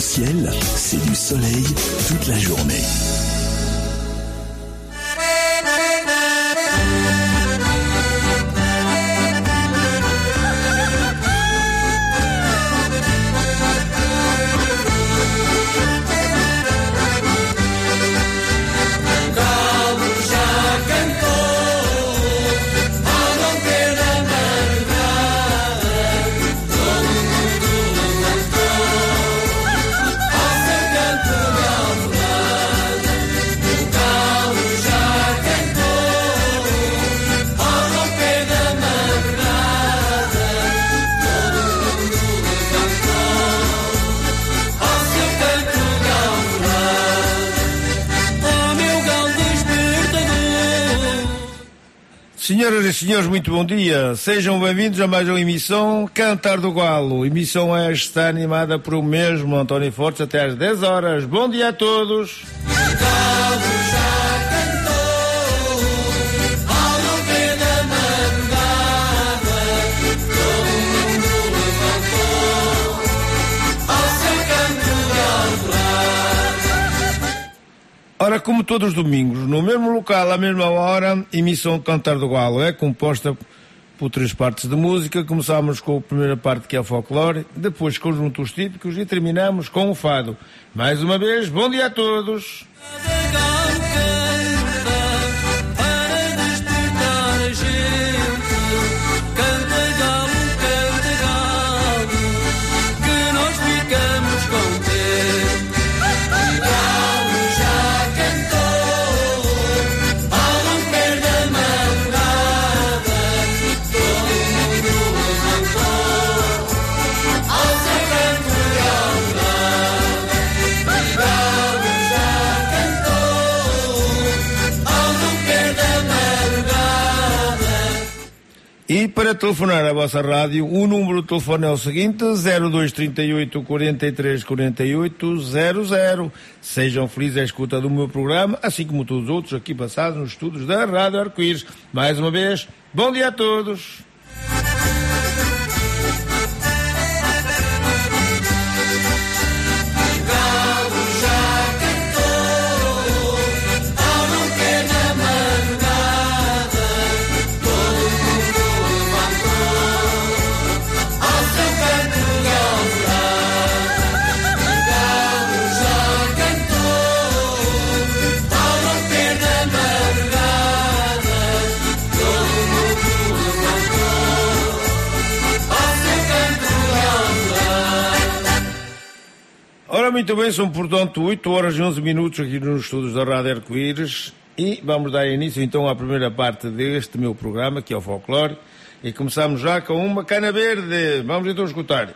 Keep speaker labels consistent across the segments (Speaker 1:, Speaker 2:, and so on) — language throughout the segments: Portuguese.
Speaker 1: C'est du soleil toute la journée.
Speaker 2: Senhoras e senhores, muito bom dia. Sejam bem-vindos a mais uma emissão Cantar do Galo. Emissão esta animada por o mesmo António Fortes até às 10 horas. Bom dia a todos. Ora, como todos os domingos, no mesmo local, à mesma hora, emissão Cantar do Galo é composta por três partes de música. Começamos com a primeira parte que é o folclore, depois conjuntos típicos e terminamos com o fado. Mais uma vez, bom dia a todos. E para telefonar à vossa rádio, o número de telefone é o seguinte: 0238 43 48 00. Sejam felizes à escuta do meu programa, assim como todos os outros aqui passados nos estudos da Rádio Arco-Íris. Mais uma vez, bom dia a todos. Muito bem, são portanto 8 horas e 11 minutos aqui nos estudos da Rádio Arco-Íris e vamos dar início então à primeira parte deste meu programa, que é o folclore, e começamos já com uma cana verde. Vamos então escutar.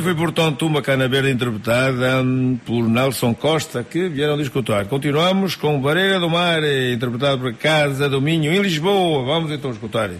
Speaker 2: Bem, foi portanto uma verde interpretada hum, por Nelson Costa, que vieram discutir. Continuamos com Barreira do Mar, interpretado por Casa do Minho, em Lisboa. Vamos então escutar.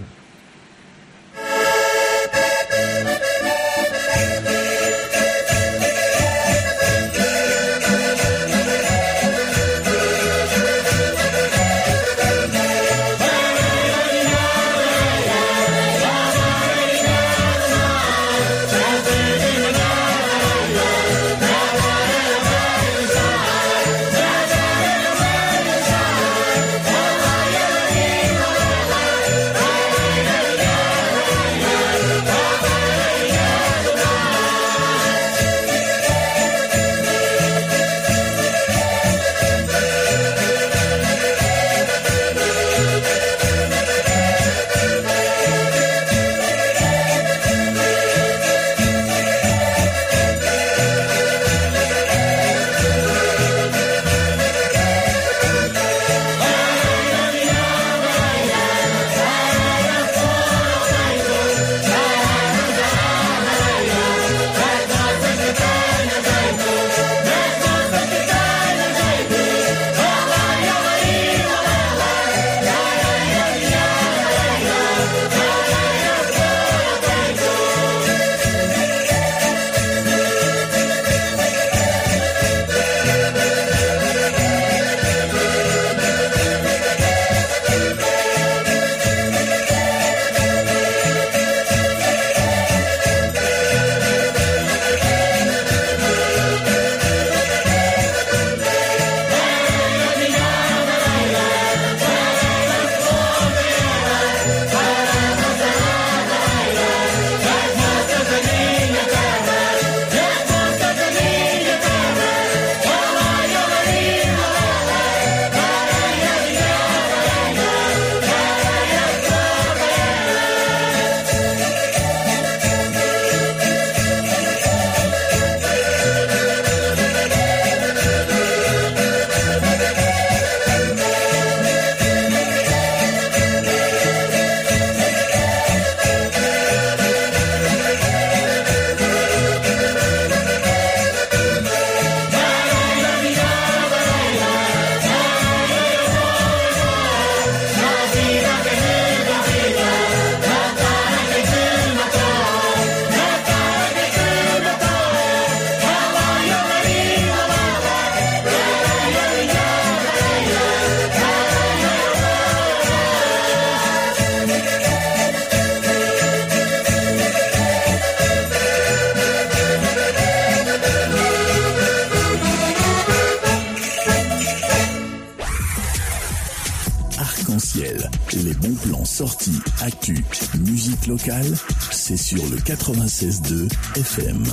Speaker 1: C'est sur le 96.2 FM.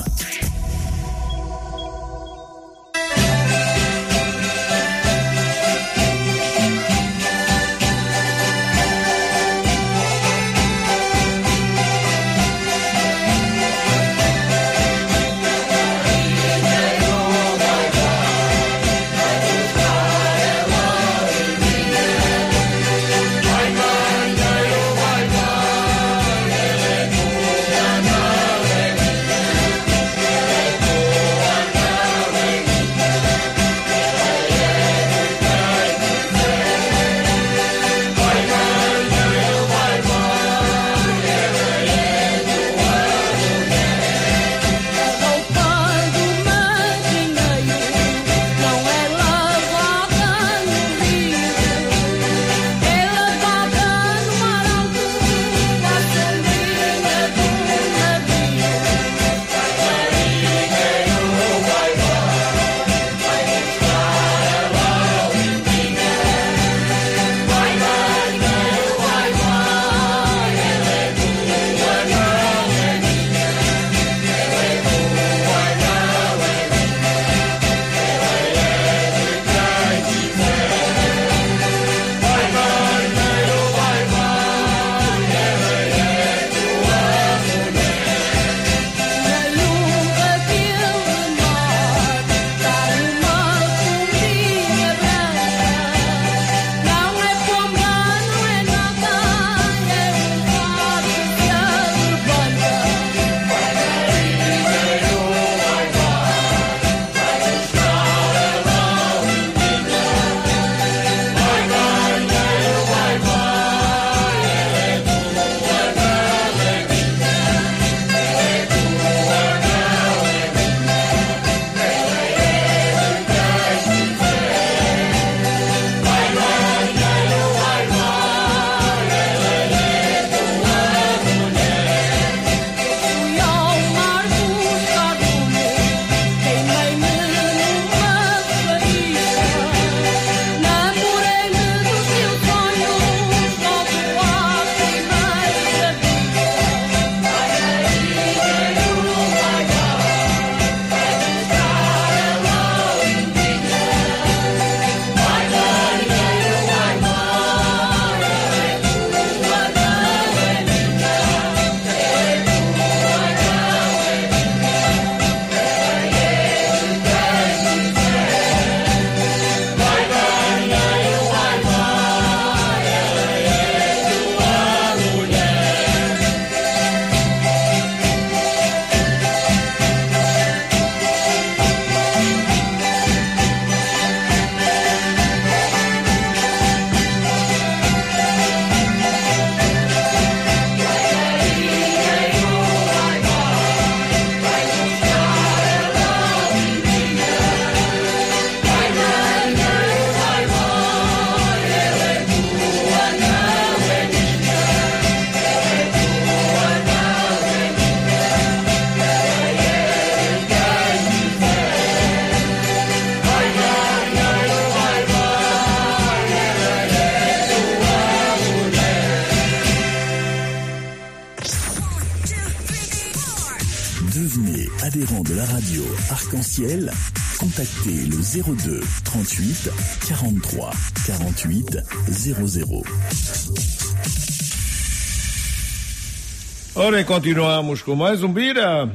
Speaker 1: Contactez le 02 38 43 48 00.
Speaker 3: Ora, continuamos com mais um Bira.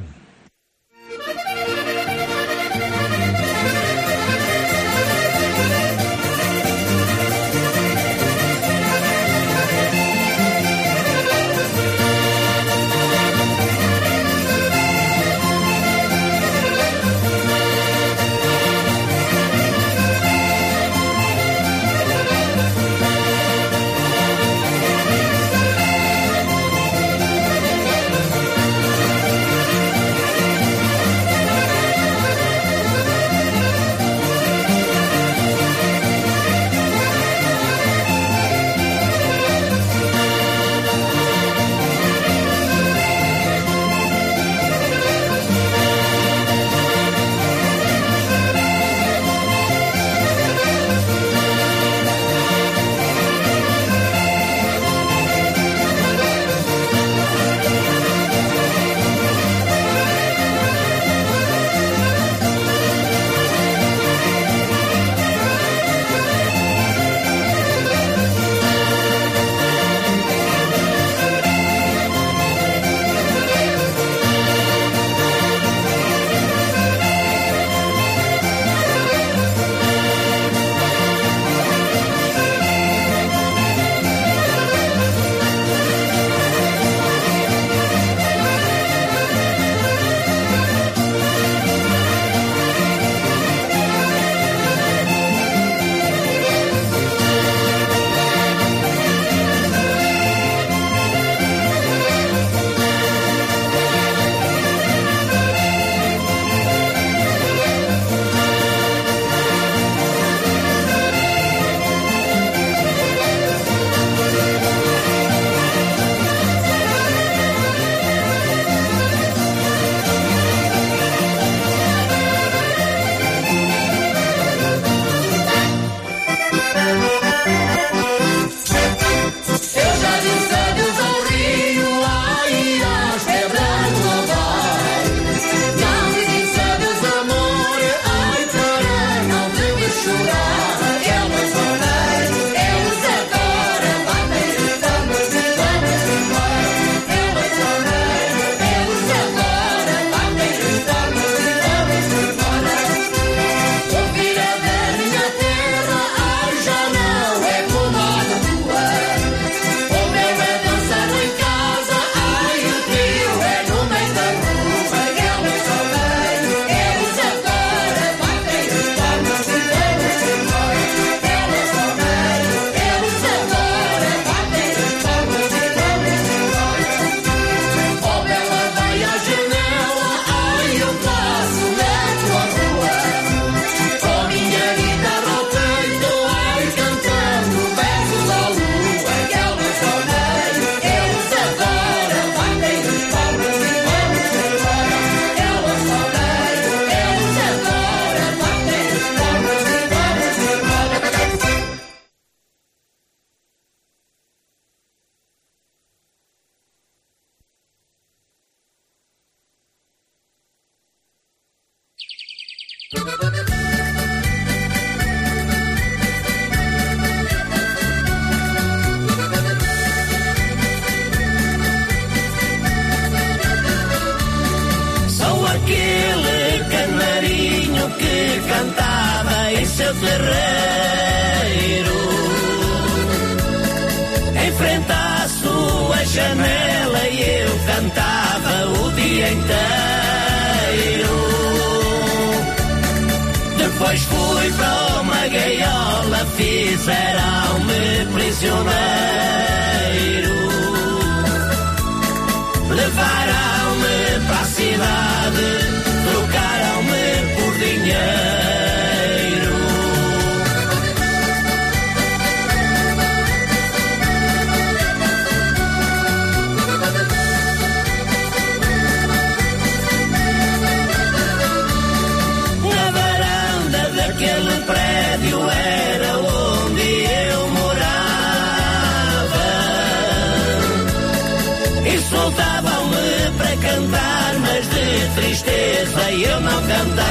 Speaker 3: tristeza tristeza eu não cantava.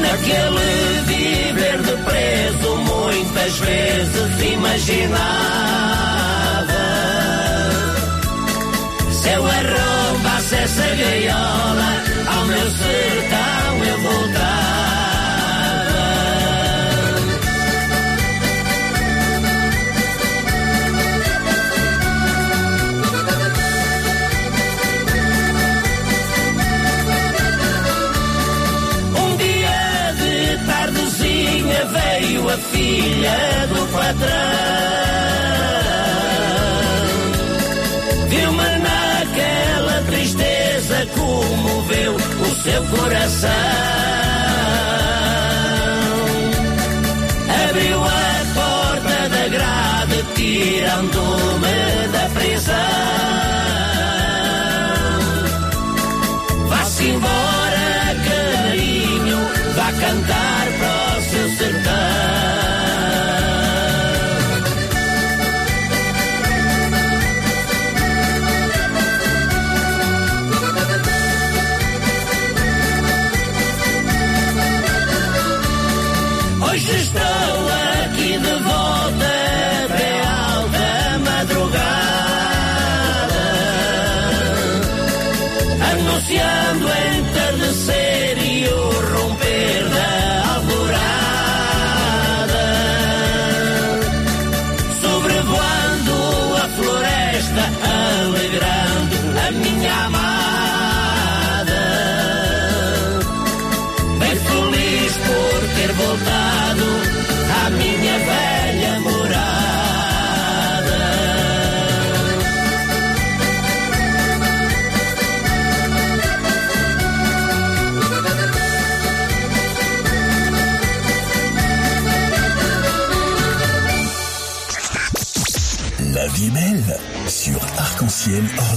Speaker 3: Naquele viver de preso, muitas vezes imaginava. Se eu arrombasse essa gaiola, ao meu sertão eu voltava. a filha do patrão. Viu-me naquela tristeza, comoveu o seu coração. Abriu a porta da grade, tirando-me da prisão. Vá-se embora, carinho, vá cantar para
Speaker 2: ESPN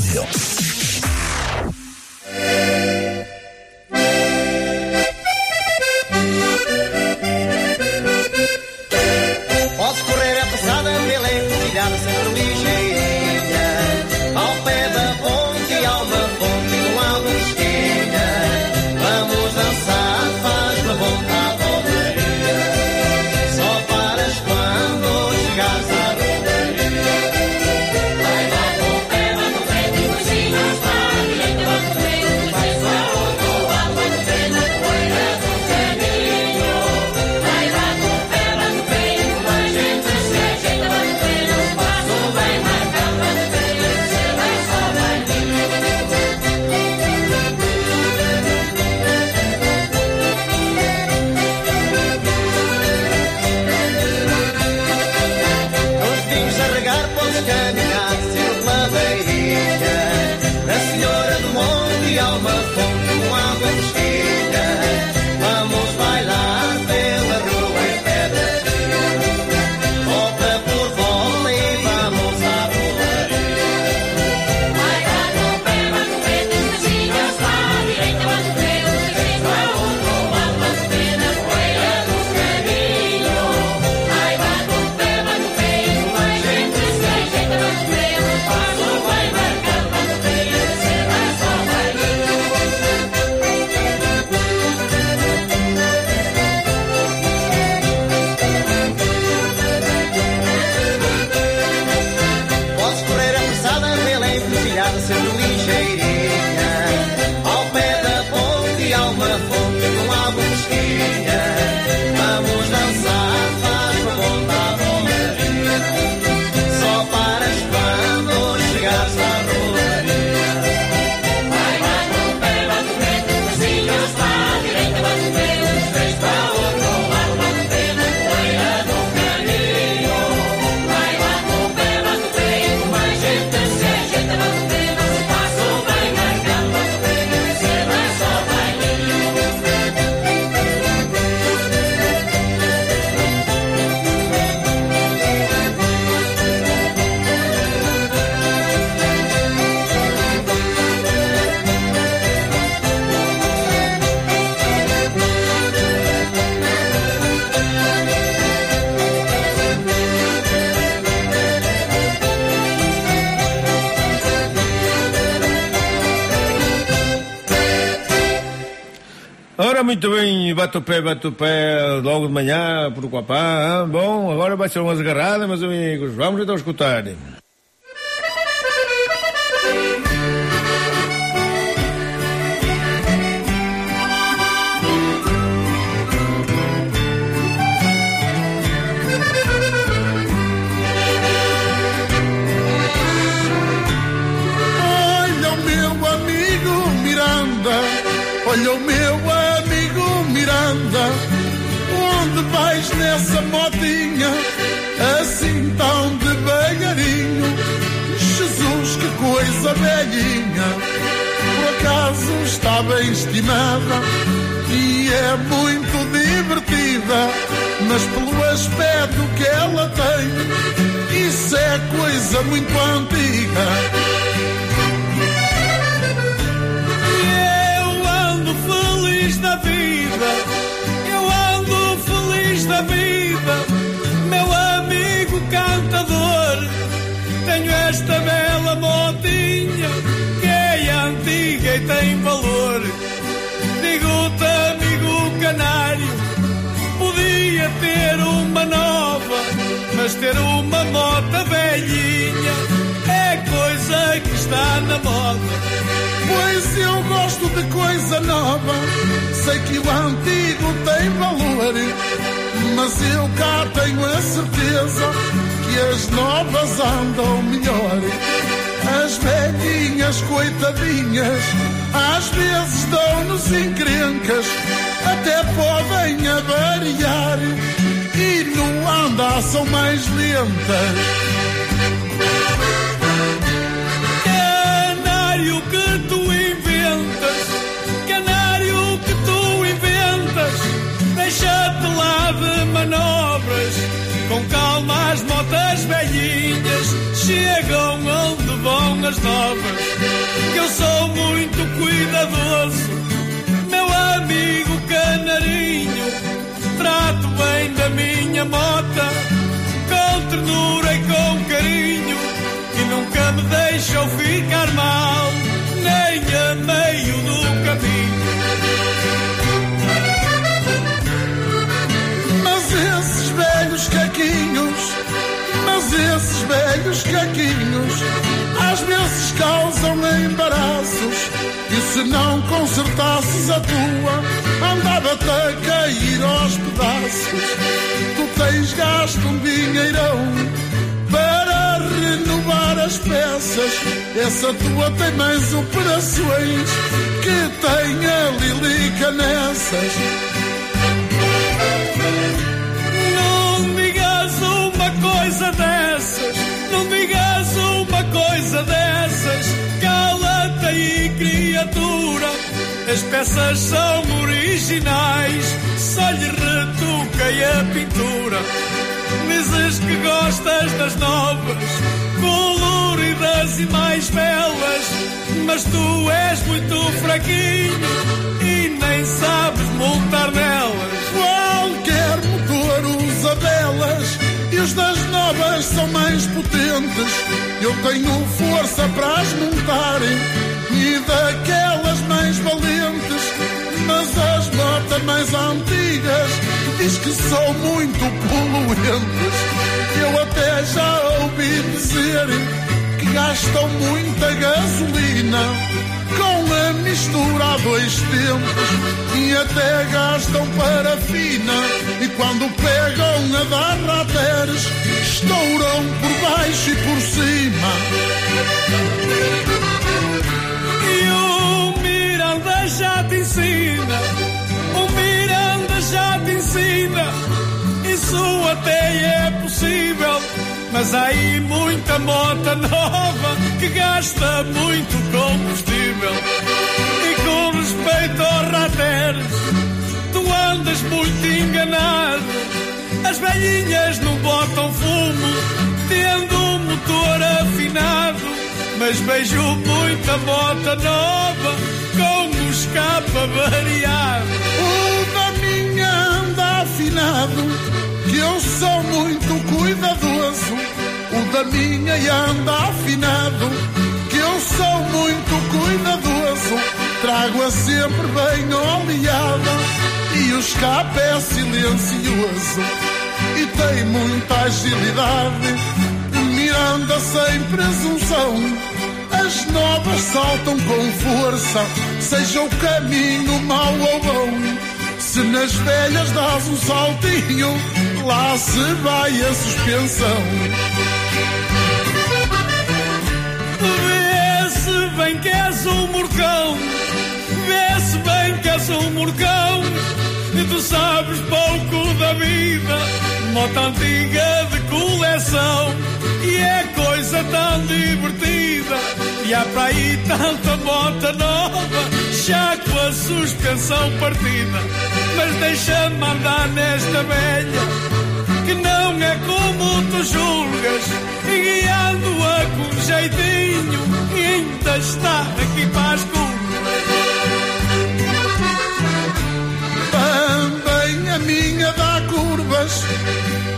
Speaker 2: bate o pé, bate o pé logo de manhã, por Coapá. Bom, agora vai ser umas agarradas, meus amigos. Vamos então escutar.
Speaker 4: Chegam onde vão as novas. Que eu sou muito cuidadoso, meu amigo canarinho, trato bem da minha mota, com ternura e com carinho e nunca me deixam ficar mal, nem a meio do
Speaker 5: velhos caquinhos, às vezes causam embaraços. E se não consertasses a tua, andava-te a cair aos pedaços. Tu tens gasto um dinheirão para renovar as peças. Essa tua tem mais operações que tem a Lilica nessas.
Speaker 4: Coisa dessas. Cala-te aí, criatura. As peças são originais, só lhe retoquei a pintura. Dizes que gostas das novas, coloridas e mais belas, mas tu és muito fraquinho e nem sabes montar nelas.
Speaker 5: Qualquer motor usa delas e os das novas são mais potentes. Eu tenho força para as montar e daquelas mais valentes. Mas as motas mais antigas diz que são muito poluentes. Eu até já ouvi dizer que gastam muita gasolina com a mistura a dois tempos e até gastam parafina e quando pegam a dar rateres estouram por baixo e por cima
Speaker 4: E o Miranda já te ensina, o Miranda já te ensina, isso até é possível. Mas há aí muita moto nova que gasta muito combustível. E com respeito aos rateres, tu andas muito enganado. As velhinhas não botam fumo, tendo um motor afinado. Mas vejo muita moto nova com o escape variado.
Speaker 5: o da minha anda afinado eu sou muito cuidadoso o da minha anda afinado que eu sou muito cuidadoso trago-a sempre bem oleada escape é silencioso e tem muita agilidade. Miranda sem presunção, as novas saltam com força, seja o caminho mau ou bom. Se nas velhas dás um saltinho, lá se vai a suspensão.
Speaker 4: Vê-se bem que és um morcão, vê-se bem que és um morcão, e tu sabes pouco da vida, moto antiga de coleção, e é coisa tão divertida, e há para aí tanta moto nova, já com a suspensão partida, mas deixa-me andar nesta velha que não é como tu julgas, e guiando-a com jeitinho, ainda está aqui para as curvas.
Speaker 5: Também a minha dá curvas,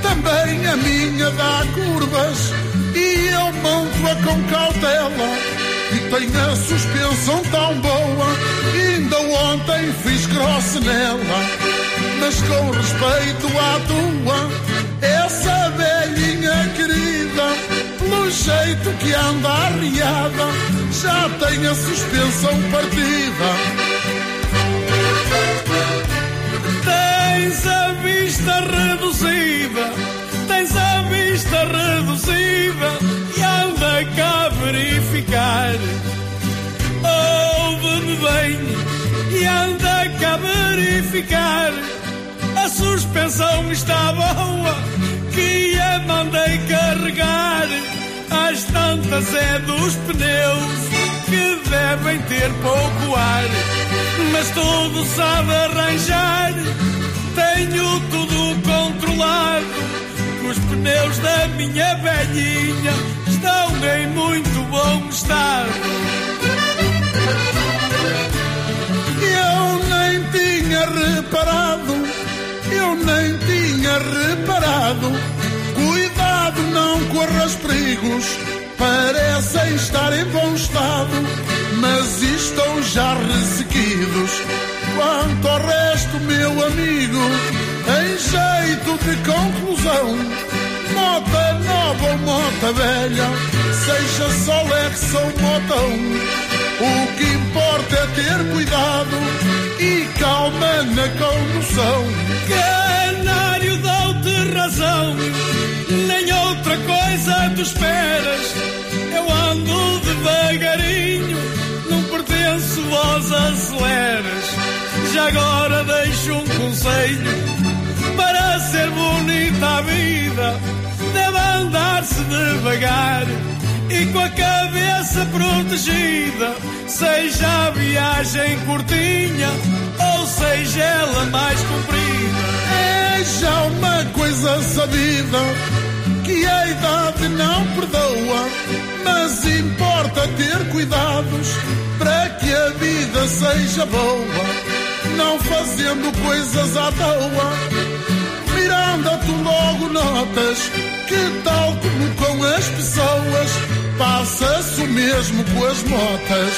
Speaker 5: também a minha dá curvas, e eu monto-a com cautela. Tenho a suspensão tão boa, ainda ontem fiz cross nela. Mas com respeito à tua, essa velhinha querida, pelo jeito que anda arriada, já tem a suspensão partida.
Speaker 4: Tens a vista reduzida, tens a vista reduzida, verificar. Ouve-me bem, e anda cá verificar. A suspensão está boa, que a mandei carregar. As tantas é dos pneus, que devem ter pouco ar. Mas tudo sabe arranjar, tenho tudo controlado. Os pneus da minha velhinha estão em muito bom estado.
Speaker 5: Eu nem tinha reparado, eu nem tinha reparado. Cuidado, não corras perigos, parecem estar em bom estado, mas estão já ressequidos. Quanto ao resto, meu amigo, em jeito de conclusão, Mota nova ou mota velha, seja só Lex ou motão. O que importa é ter cuidado e calma na condução.
Speaker 4: Canário, dou-te razão, nem outra coisa tu esperas. Eu ando devagarinho, não pertenço aos aceleras. Já agora deixo um conselho ser bonita a vida. Deve andar-se devagar e com a cabeça protegida. Seja a viagem curtinha ou seja ela mais comprida.
Speaker 5: É já uma coisa sabida que a idade não perdoa, mas importa ter cuidados para que a vida seja boa, não fazendo coisas à toa. Miranda, tu logo notas que, tal como com as pessoas, passa-se o mesmo com as motas.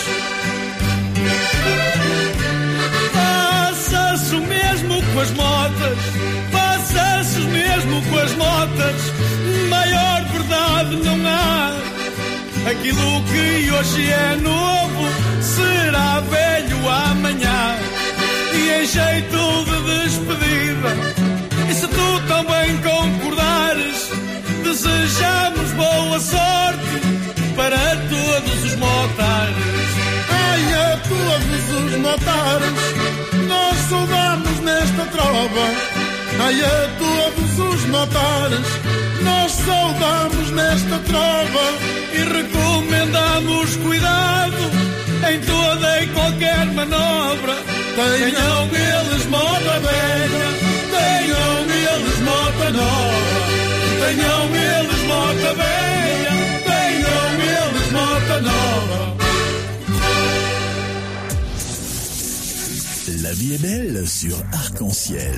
Speaker 4: Passa-se o mesmo com as motas, passa-se o mesmo com as motas, maior verdade não há. Aquilo que hoje é novo será velho amanhã. E em jeito de despedida, também concordares, desejamos boa sorte para todos os motares.
Speaker 5: Ai, a todos os motares, nós saudamos nesta trova. Ai, a todos os motares, nós saudamos nesta trova.
Speaker 4: e recomendamos cuidado em toda e qualquer manobra. Tenham eles moto velha, Tenham eles mota nova, tenham eles mota velha, tenham eles mota nova.
Speaker 1: La vie est belle sur Arc-en-Ciel.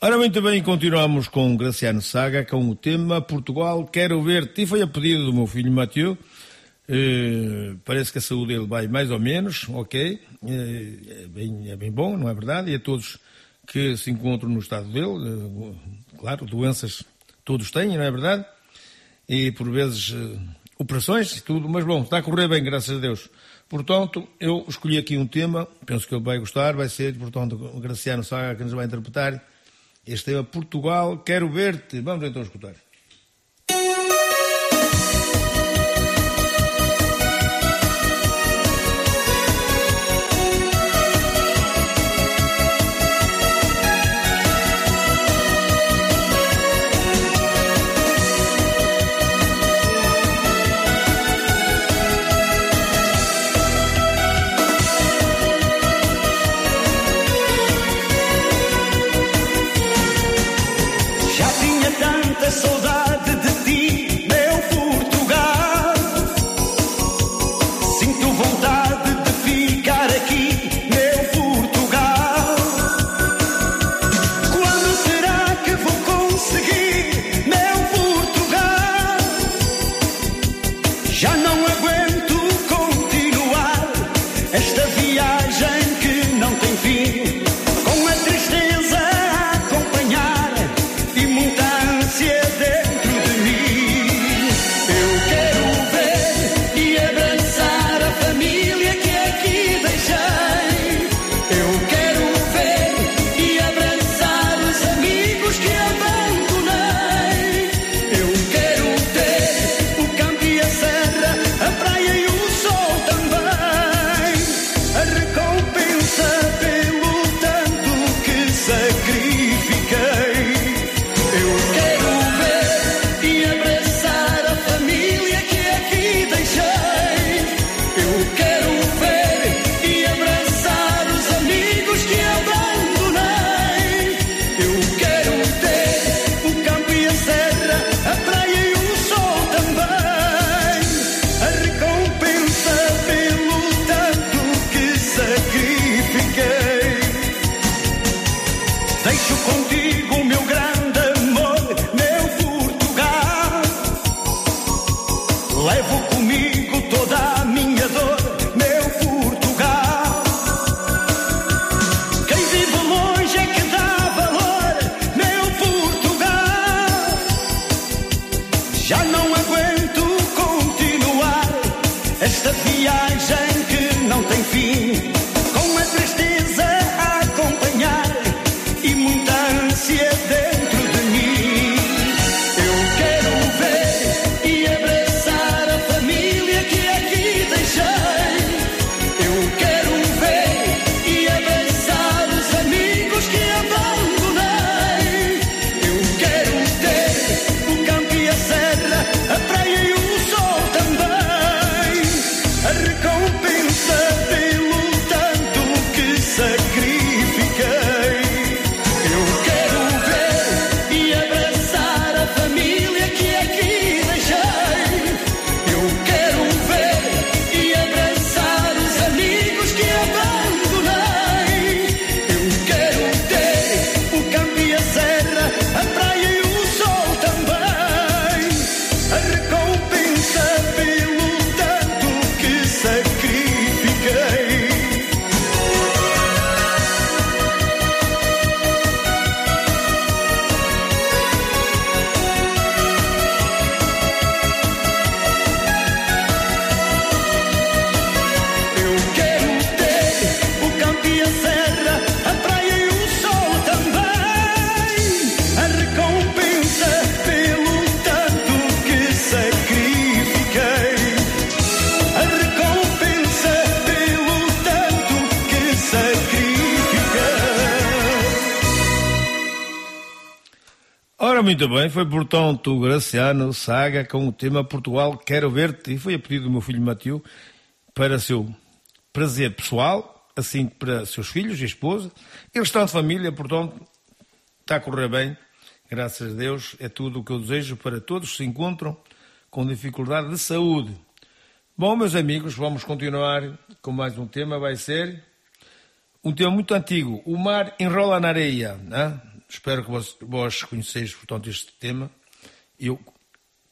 Speaker 2: Ora, muito bem, continuamos com Graciano Saga, com o tema Portugal, quero ver-te. E foi a pedido do meu filho Mateu.
Speaker 6: Eh, parece que a saúde dele vai mais ou menos, ok? É, é bem, é bem bom, não é verdade? E a todos que se encontram no estado dele, eh, claro, doenças todos têm, não é verdade? E por vezes eh, operações e tudo, mas bom, está a correr bem, graças a Deus. Portanto, eu escolhi aqui um tema, penso que ele vai gostar, vai ser, portanto, o Graciano Saga que nos vai interpretar este tema, Portugal, quero ver-te. Vamos então escutar. Muito bem, foi portanto Graciano Saga com o tema Portugal Quero Ver-te, e foi a pedido do meu filho Matiu para seu prazer pessoal, assim para seus filhos e esposa. Eles estão de família, portanto está a correr bem, graças a Deus. É tudo o que eu desejo para todos que se encontram com dificuldade de saúde. Bom, meus amigos, vamos continuar com mais um tema. Vai ser um tema muito antigo: O Mar Enrola na Areia. não é? Espero que vós, vós conheceis, portanto, este tema. Eu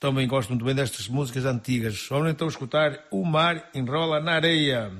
Speaker 7: também gosto muito bem destas músicas antigas. Vamos então escutar O Mar Enrola na Areia.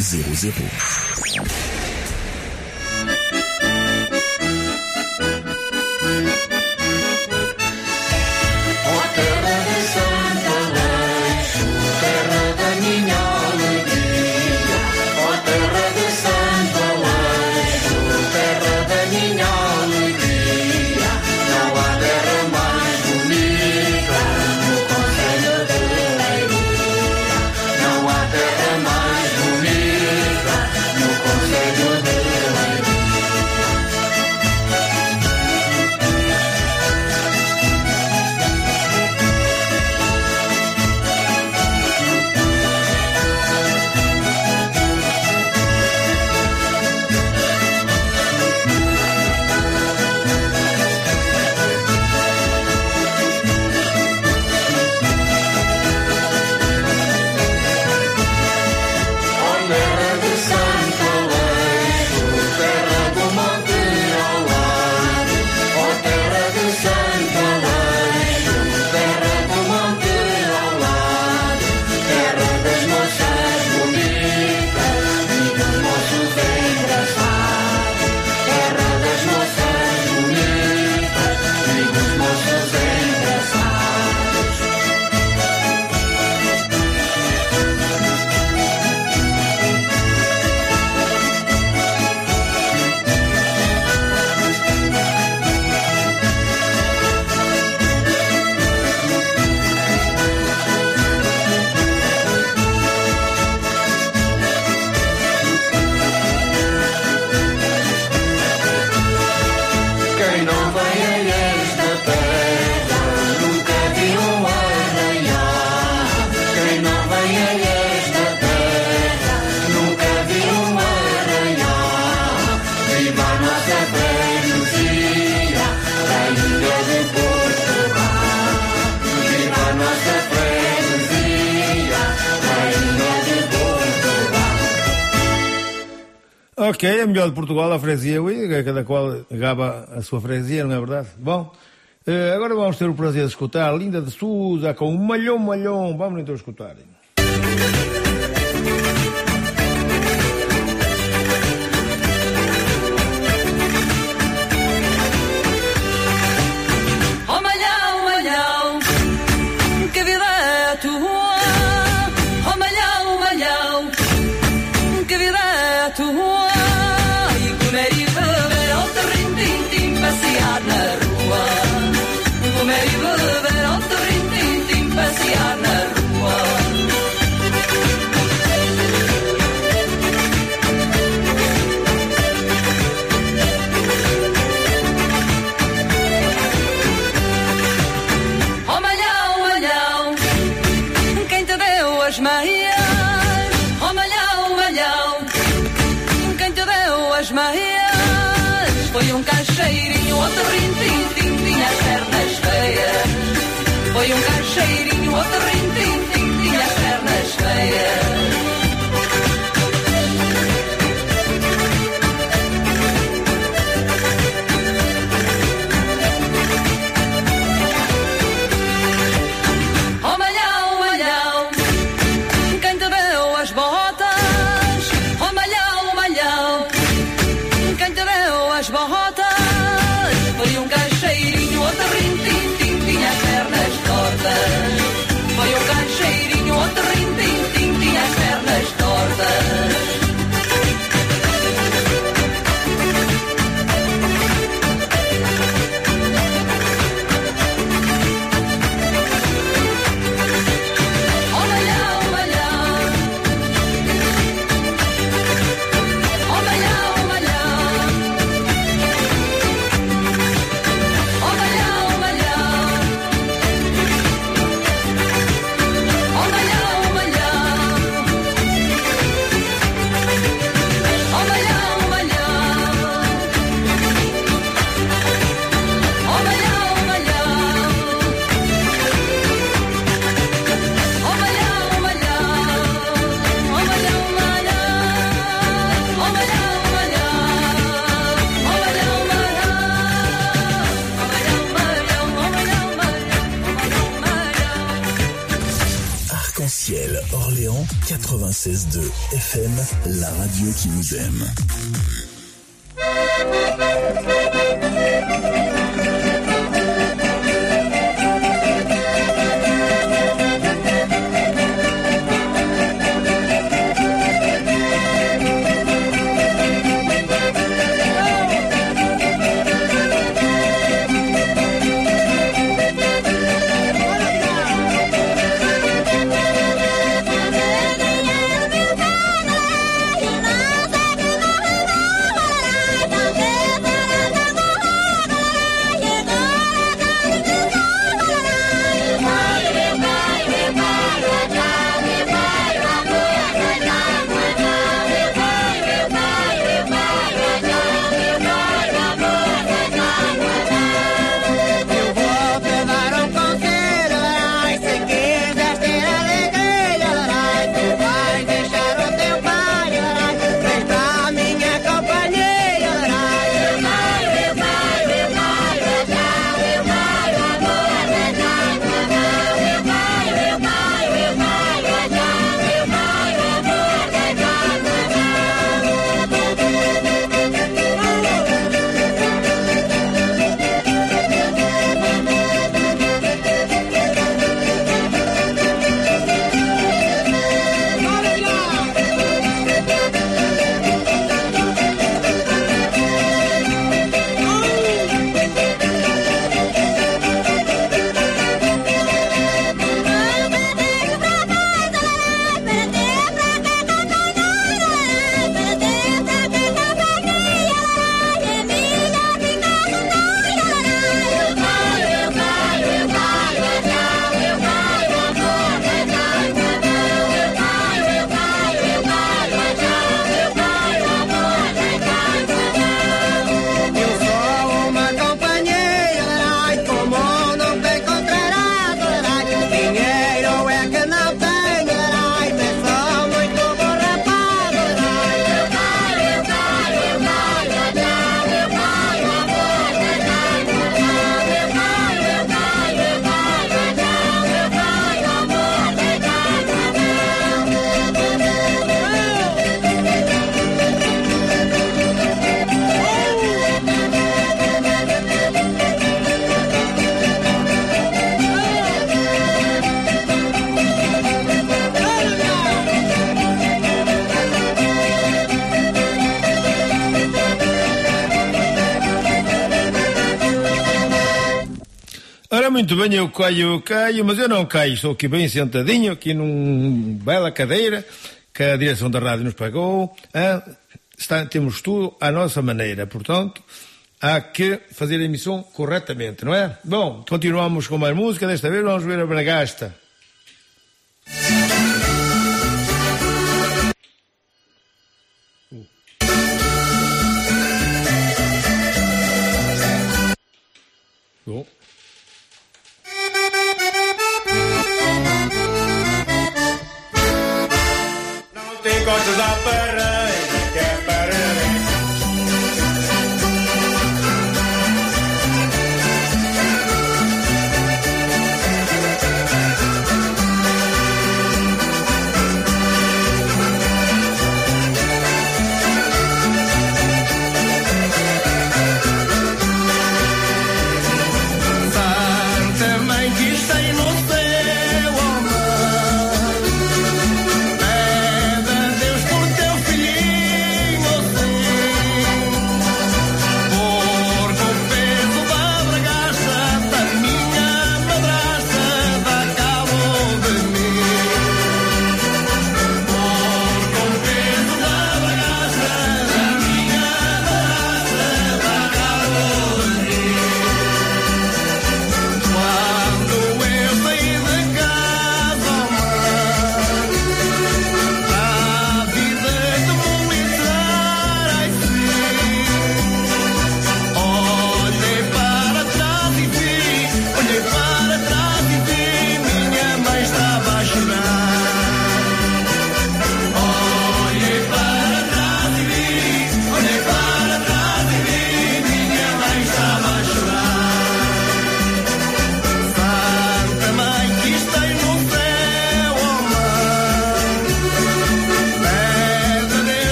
Speaker 1: 00.
Speaker 8: de
Speaker 9: Portugal, a freguesia
Speaker 2: Uíga, é cada qual gaba a sua freguesia, não é verdade? Bom, eh, agora vamos ter o prazer de escutar Linda de Souza com o Malhão Malhão. Vamos então escutar.
Speaker 7: Foi um cacheirinho, outro rintim, tinha as pernas feias.
Speaker 1: 96.2 FM, la radio qui nous aime.
Speaker 10: muito bem, eu caio, eu caio, mas eu não caio, estou aqui bem sentadinho, aqui numa bela cadeira que a direção da rádio nos pagou. Ah, está, temos tudo à nossa maneira, portanto, há que fazer a emissão corretamente, não é? Bom, continuamos com mais música, desta vez vamos ver a Bragasta.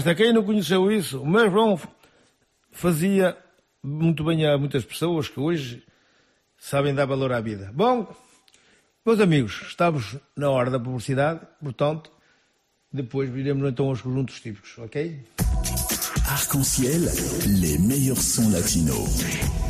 Speaker 2: festa, quem não
Speaker 10: conheceu isso? O meu irmão fazia muito bem a muitas pessoas que hoje sabem dar valor à vida. Bom, meus amigos, estamos na hora da publicidade, portanto, depois viremos então aos conjuntos típicos, ok?
Speaker 1: Arc-en-ciel, les meilleurs sons latinos.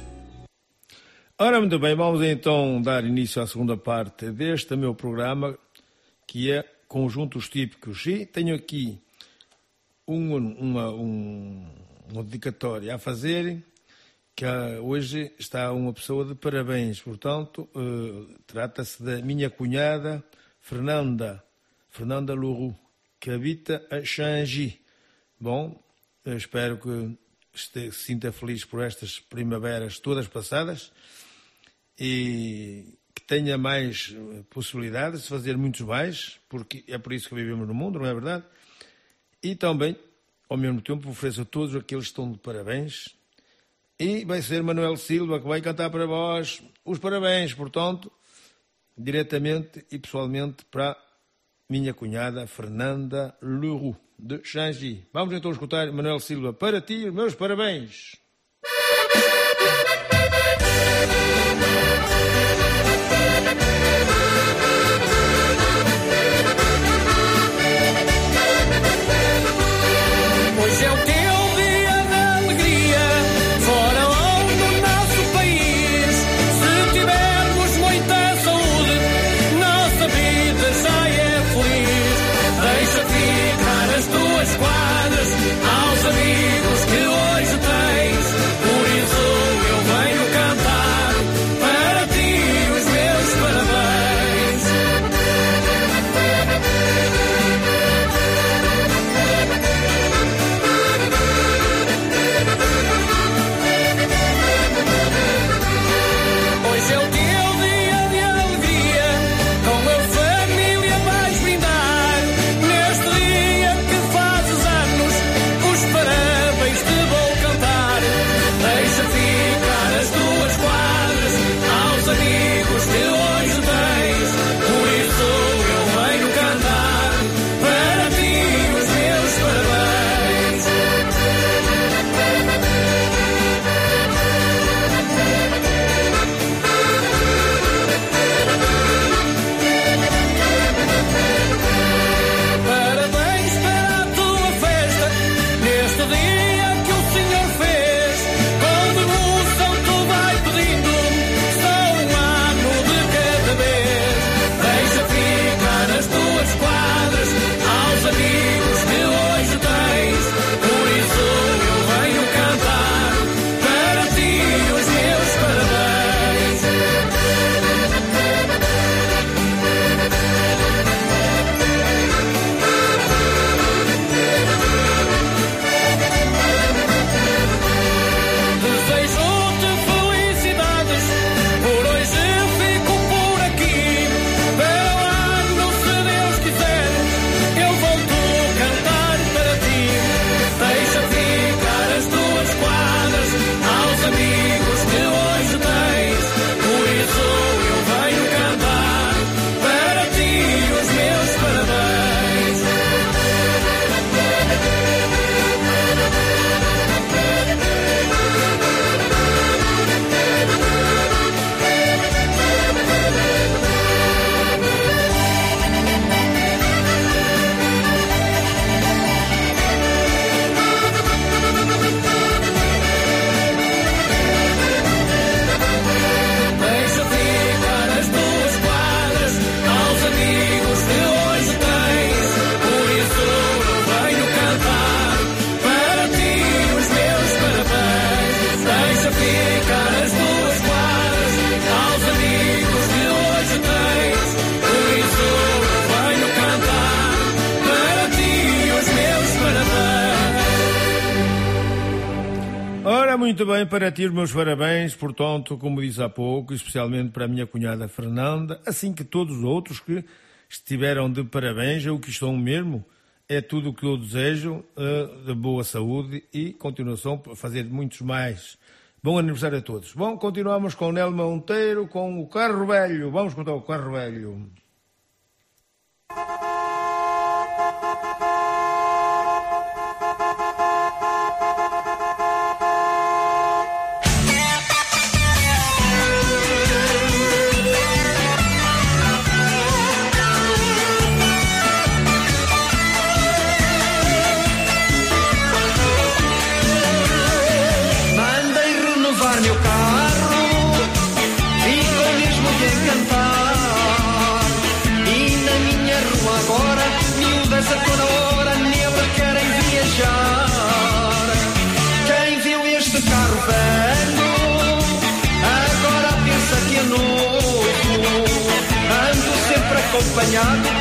Speaker 2: Ora, muito bem, vamos então dar início à segunda parte deste meu programa, que é Conjuntos Típicos. E tenho aqui um, uma, um, uma dedicatória a fazer, que ah, hoje está uma pessoa de parabéns. Portanto, eh, trata-se da minha cunhada Fernanda, Fernanda Lourou, que habita a Changi. Bom, espero que se sinta feliz por estas primaveras todas passadas e que tenha mais eh, possibilidades de fazer muitos mais, porque é por isso que vivemos no mundo, não é verdade? E também, ao mesmo tempo, ofereço a todos aqueles que estão de parabéns. E vai ser Manuel Silva que vai cantar para vós os parabéns, portanto, diretamente e pessoalmente para minha cunhada Fernanda Leroux, de Changi. Vamos então escutar Manuel Silva para ti, meus parabéns.
Speaker 11: explicar as duas quadras aos amigos que hoje tens. Por isso venho cantar para ti os meus parabéns.
Speaker 12: Ora, muito bem para ti os meus parabéns, portanto, como disse há pouco, especialmente para a minha cunhada Fernanda, assim que todos os outros que estiveram de parabéns, eu que estou mesmo, é tudo o que eu desejo, uh, de boa saúde e continuação, para fazer muitos mais Bom aniversário a todos. Bom, continuamos com o Nelma Monteiro, com o carro velho. Vamos contar o carro velho.
Speaker 13: acompañar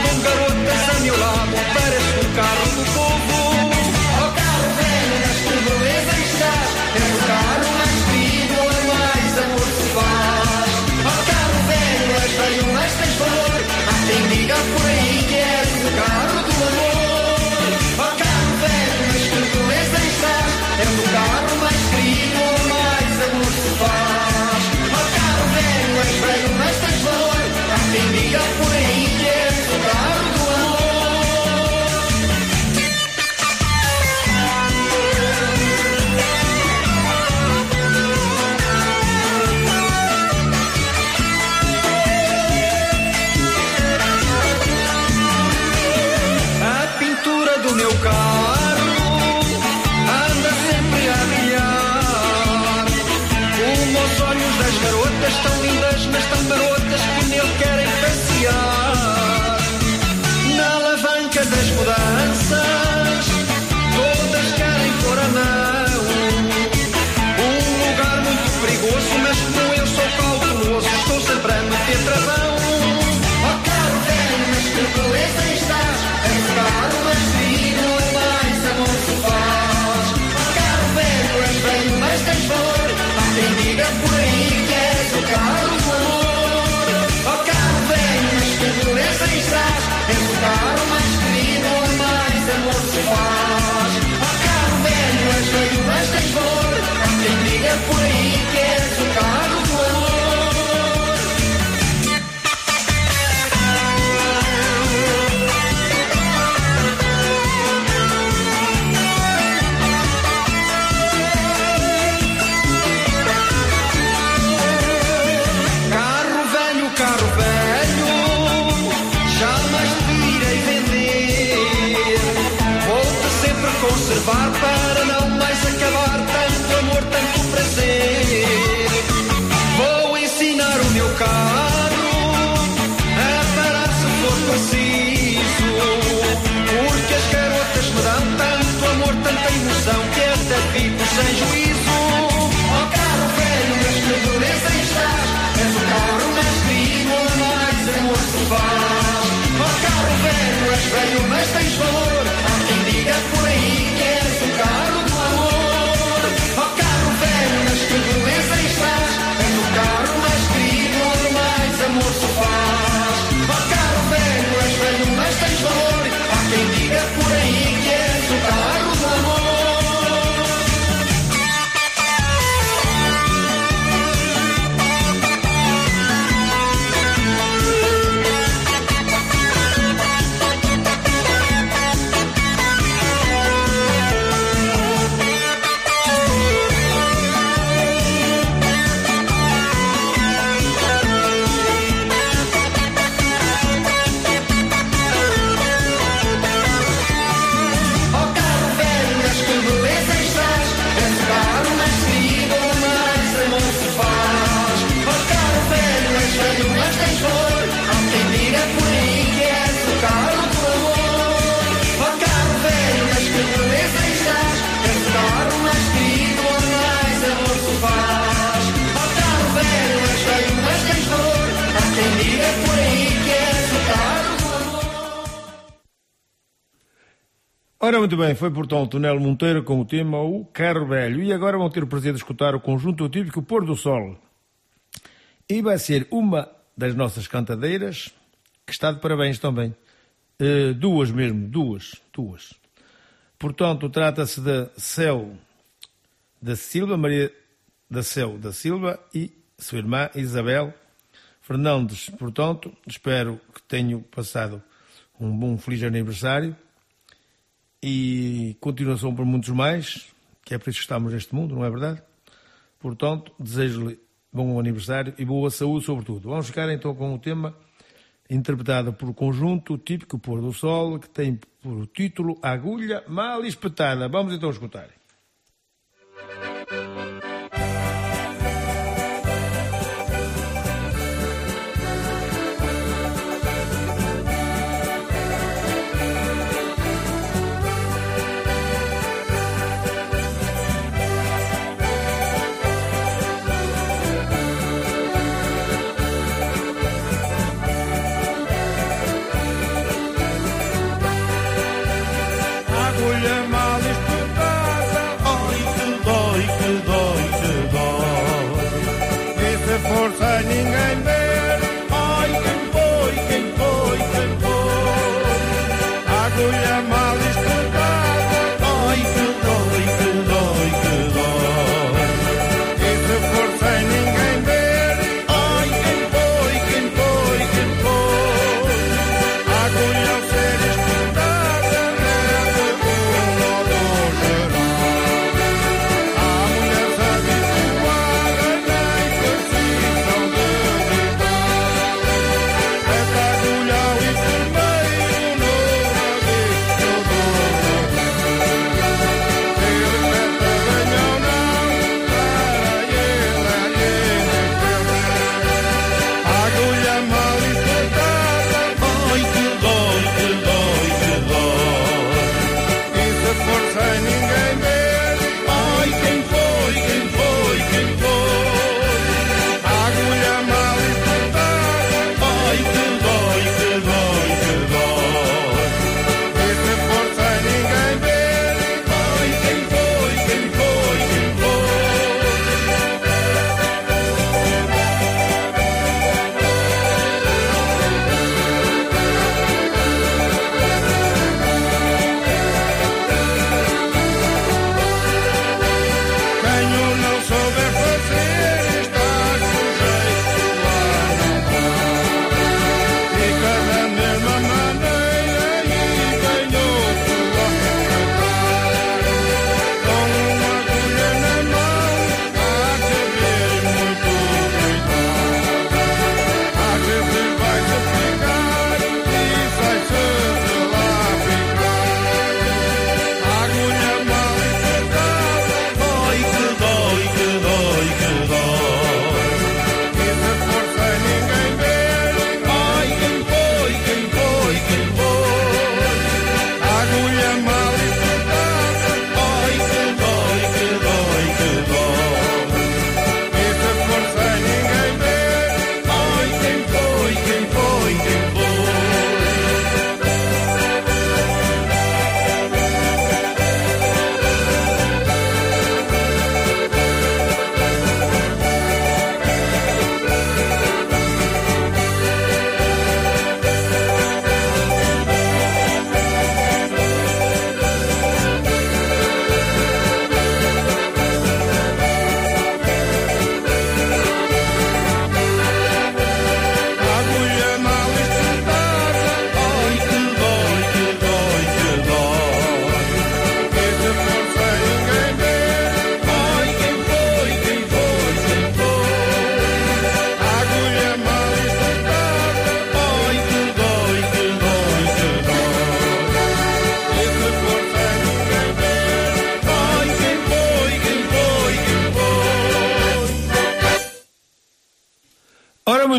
Speaker 13: muito bem, foi portanto o Nelo Monteiro com o tema O Carro Velho. E agora vão ter o prazer de escutar o conjunto típico Pôr do Sol. E vai ser uma das nossas cantadeiras que está de parabéns também. Eh, duas mesmo, duas, duas. Portanto, trata-se de Céu da Silva, Maria da Céu da Silva e sua irmã Isabel Fernandes. Portanto, espero que tenham passado um bom, feliz aniversário e continuação por muitos mais, que é por isso que estamos neste mundo, não é verdade? Portanto, desejo-lhe bom aniversário e boa saúde, sobretudo. Vamos ficar então com o tema interpretado por conjunto típico Pôr do Sol, que tem por título Agulha Mal Espetada. Vamos então escutar.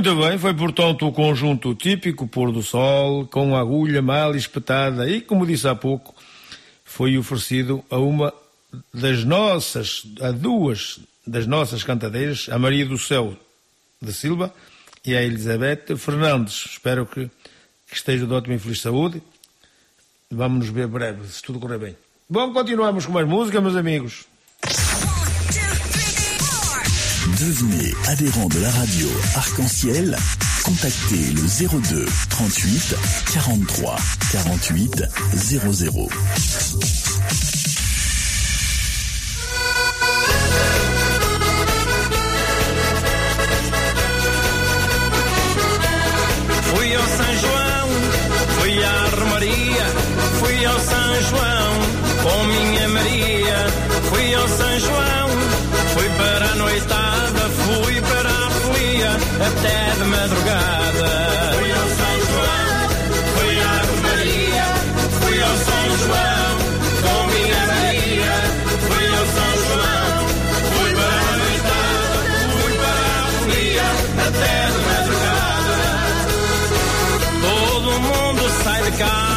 Speaker 2: Muito
Speaker 13: bem, foi portanto o conjunto típico Pôr do Sol, com a agulha mal espetada e, como disse há pouco, foi oferecido a uma das nossas, a duas das nossas cantadeiras, a Maria do Céu da Silva e a Elizabeth Fernandes. Espero que, que esteja de ótima e feliz saúde.
Speaker 2: Vamos nos ver breve, se tudo correr bem. Bom, continuamos com mais música, meus amigos.
Speaker 1: Devenez adhérent de la radio Arc-en-Ciel. Contactez le 02 38 43 48 00.
Speaker 11: Fui ao São João, fui à Romaria, fui ao São João com minha Maria. Fui ao São João, fui para a até de madrugada. Fui ao São João, fui à Romaria, fui ao São João com minha Maria. Fui ao São João, fui para a noitada, fui para a folia até de madrugada. Todo mundo sai de casa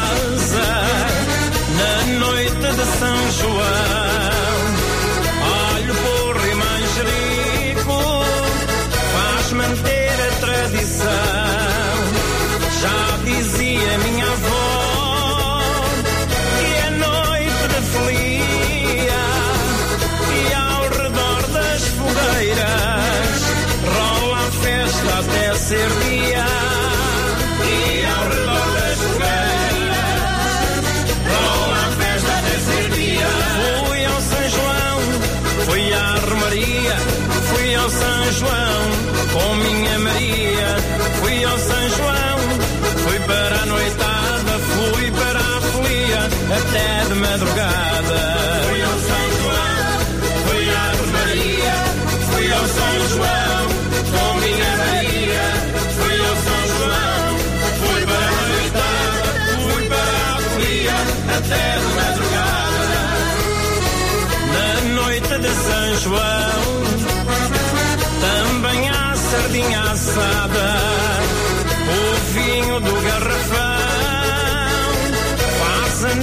Speaker 11: até de madrugada. Fui ao São João, fui à Romaria, fui ao São João com minha Maria. Fui ao São João, fui para a noitada, fui para a folia até de madrugada. Na noite de São João também há sardinha assada, o vinho do garrafão faz a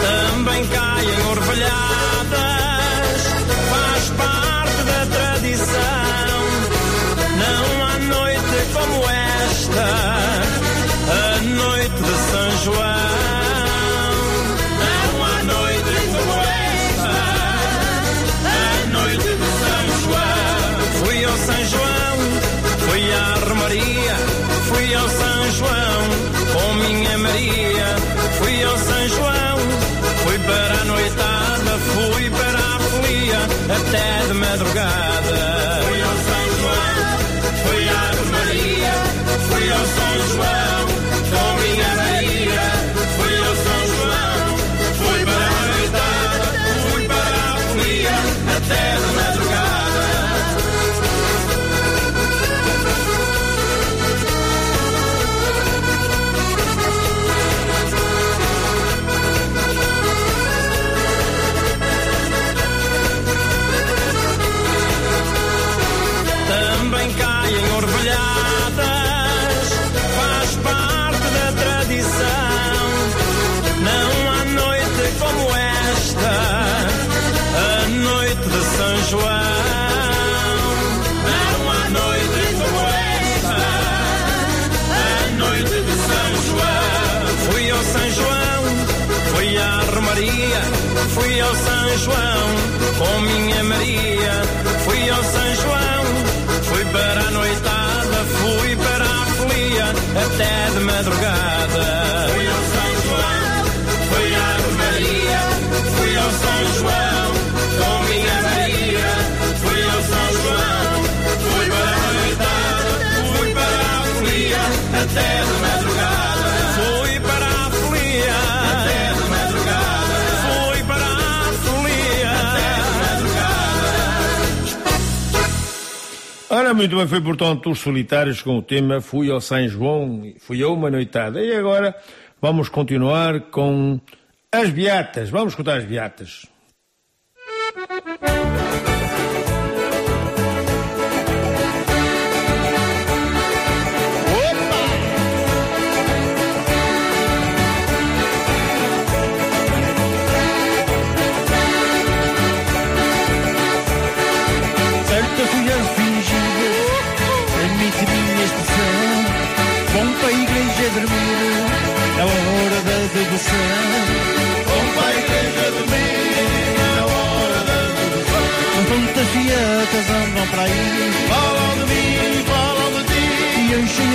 Speaker 11: Também caem orvalhadas, faz parte da tradição. Não há noite como esta, a noite de São João. Não há noite como esta, a noite de São João. Fui ao São João, fui à Romaria, fui ao São João minha Maria. Fui ao São João, fui para a noitada, fui para a folia até de madrugada. Fui ao São João, fui à Romaria, fui ao São João com minha fui ao São João com minha Maria. Fui ao São João, fui para a noitada, fui para a folia até de madrugada.
Speaker 2: Ora, muito bem, foi portanto os solitários com o tema Fui ao São João, fui a uma noitada. E agora vamos continuar com as beatas. Vamos contar as beatas.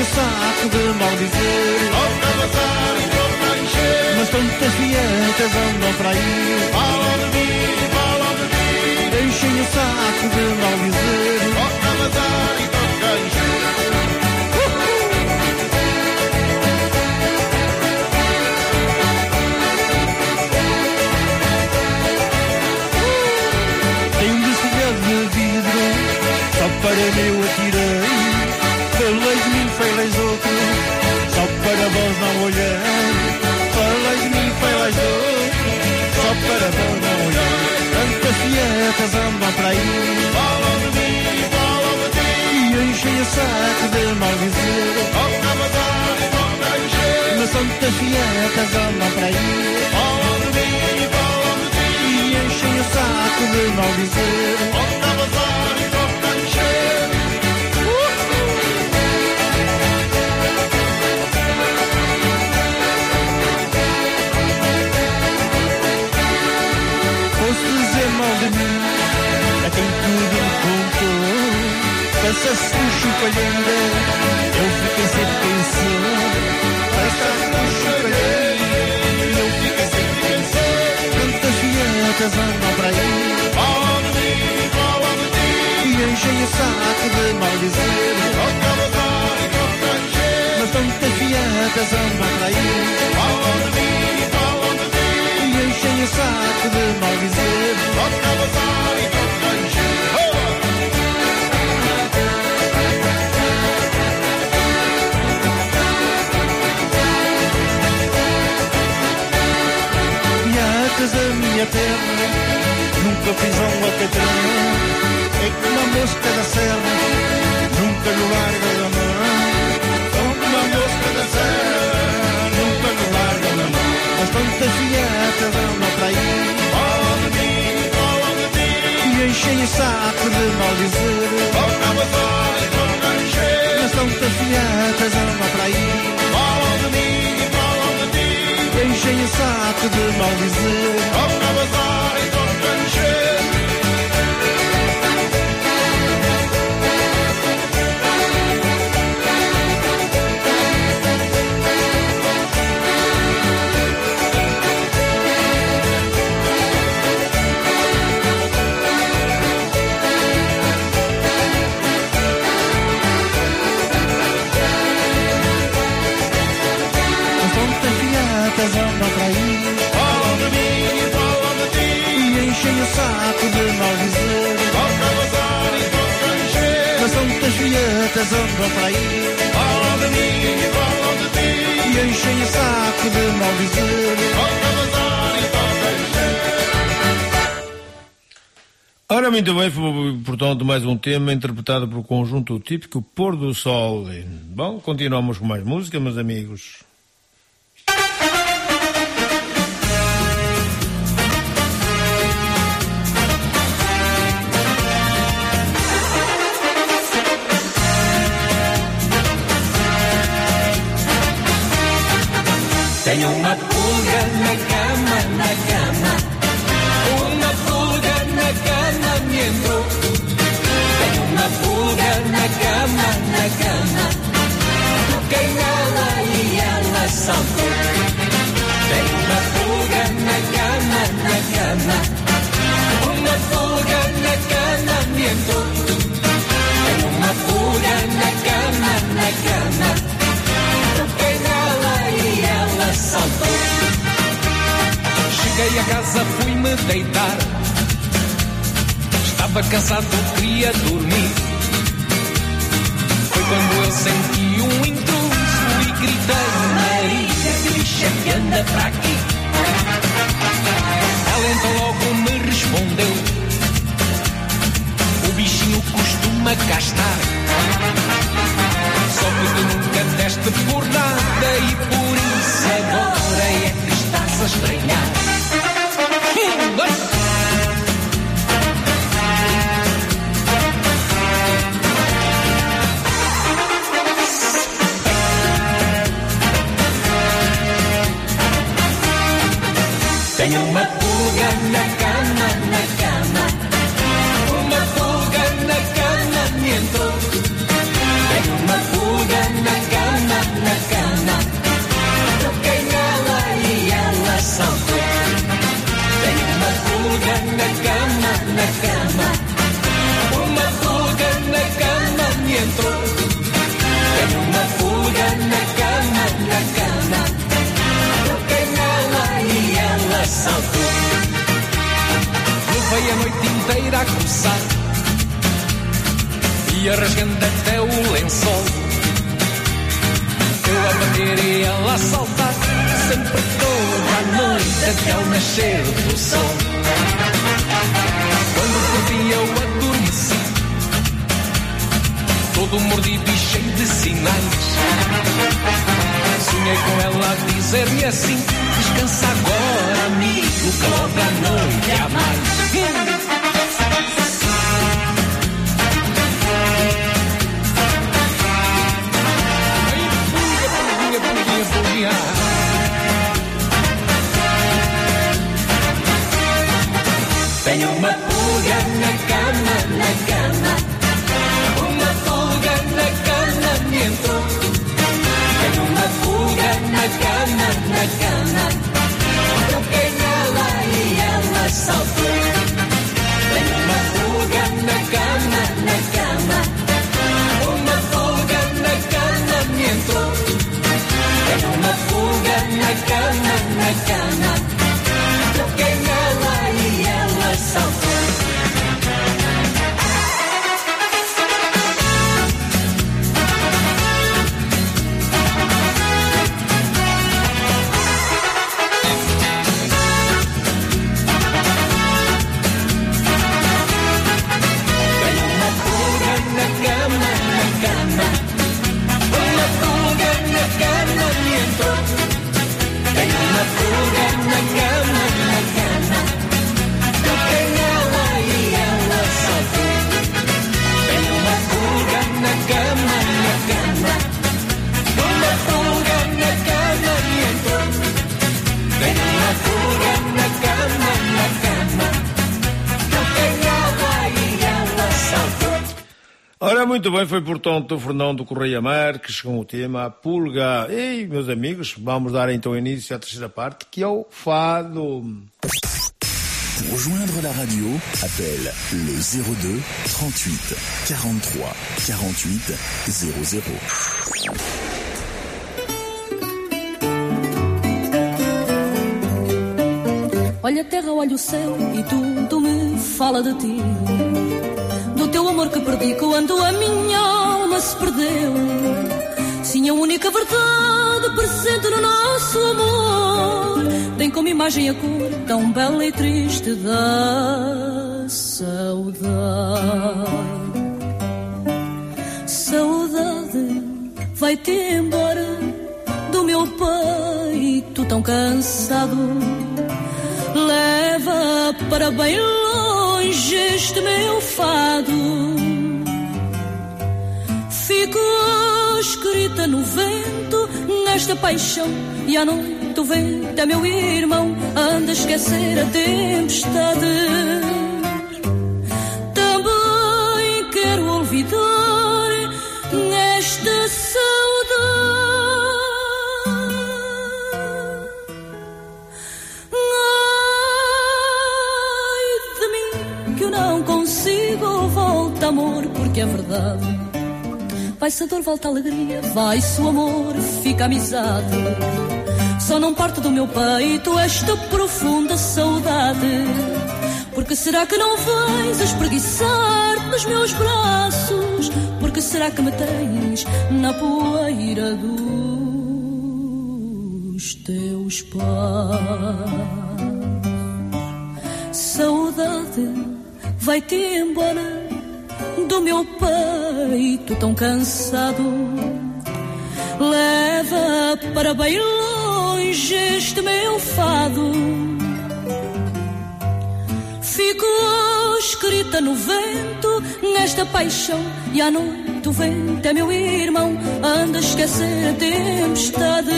Speaker 14: O saco de maldizer.
Speaker 13: Toca bazar e toca encher.
Speaker 14: Mas tantas fietas andam para aí.
Speaker 13: Falam de mim, falam de ti.
Speaker 14: Enchem o saco de maldizer.
Speaker 13: Toca bazar e toca encher.
Speaker 14: Tenho de cidade de vidro, só para meu atirei. Falei outro, só para vós não olhar. De mim, falei outro, só para vós não olhar. Tantas fietas andam para aí.
Speaker 13: Falam de mim, falam de ti.
Speaker 14: E enchem o saco de maldizer.
Speaker 13: Toca bazar e toca encher.
Speaker 14: Mas tantas fietas andam para aí.
Speaker 13: Falam de mim, falam de ti.
Speaker 14: E enchem o saco de maldizer.
Speaker 13: Toca bazar e
Speaker 14: a quem tudo me contou. Pensa-se no chupalheira, eu fiquei sem quem sou. Pensa-se no chupalheira, eu fiquei sem quem sou. Tantas fietas andam para aí.
Speaker 13: Falam de mim, falam de ti.
Speaker 14: E enchem o saco de maldizer.
Speaker 13: Toca bazar e toca encher.
Speaker 14: Mas tantas fietas andam para aí.
Speaker 13: Falam de mim, falam de ti.
Speaker 14: E enchem o saco de maldizer. Da minha terra, nunca pisam a catrão. É como a mosca da serra, nunca lhe larga da mão.
Speaker 13: Como uma mosca da serra,
Speaker 14: Nunca lhe larga da mão. Mas tantas fietas andam para aí.
Speaker 13: Ti.
Speaker 14: E enchem o saco de maldizer.
Speaker 13: Toca bazar e toca encher.
Speaker 14: Mas tantas fietas andam para aí.
Speaker 13: Falam de mim, falam de ti.
Speaker 14: E enchem o saco de maldizer.
Speaker 13: Toca bazar e
Speaker 14: saco de maldizer.
Speaker 13: Toca bazar e toca encher.
Speaker 14: Mas tantas fietas andam para aí.
Speaker 13: Falam de mim, falam de ti.
Speaker 14: E enchem o saco de maldizer.
Speaker 13: Toca bazar e toca.
Speaker 2: Ora, muito bem, portanto, mais um tema interpretado por conjunto típico Pôr do Sol. Bom, continuamos com mais música, meus amigos.
Speaker 15: Tenho uma pulga na cama, na cama. Uma pulga na cama me entrou. Tenho uma pulga na cama, na cama. Toquei nela e ela saltou. Tenho uma Cheguei a casa, fui-me deitar. Estava cansado, queria dormir. Foi quando eu senti um intruso e gritei: Maria, bicha que anda para aqui. Ela então logo me respondeu: O bichinho costuma cá estar. Só que fizeste por nada e por isso é agora é que estás a estranhar. Tenho uma pulga na cama, na cama. Uma pulga na cama me entrou. Tenho uma pulga na cama. Inteira a coçar e rasgando até o lençol. Eu a bater e ela a saltar, sempre toda a noite até ao nascer do sol. Quando por fim eu adormeci, todo mordido e cheio de sinais. Sonhei com ela a dizer-me assim: Descansa agora, amigo, que logo à noite há mais. Tenho uma pulga na cama, na cama. Uma pulga na cama me entrou. Tenho uma pulga na cama, na cama. Toquei nela e ela saltou.
Speaker 2: Portanto Fernando Correia Marques com o tema Pulga. E, meus amigos, vamos dar então início à terceira parte, que é o fado.
Speaker 1: Pour rejoindre la radio, appelle le 02 38 43 48 00.
Speaker 7: Olha a terra, olha o céu e tudo me fala de ti. Teu amor que perdi quando a minha alma se perdeu. Sim, a única verdade presente no nosso amor. Tem como imagem a cor tão bela e triste da saudade. Saudade, vai-te embora do meu peito tão cansado. Leva para bem longe este meu fado. Fico escrita no vento, nesta paixão. E à noite o vento é meu irmão, anda a esquecer a tempestade. Também quero olvidar nesta saudade. Amor, porque é verdade. Vai-se a dor, volta a alegria, vai-se o amor, fica a amizade. Só não parte do meu peito esta profunda saudade. Porque será que não vais espreguiçar nos meus braços? Porque será que me tens na poeira dos teus pais? Saudade, vai-te embora do meu peito tão cansado. Leva para bem longe este meu fado. Ficou escrita no vento nesta paixão e à noite o vento é meu irmão. Anda a esquecer a tempestade.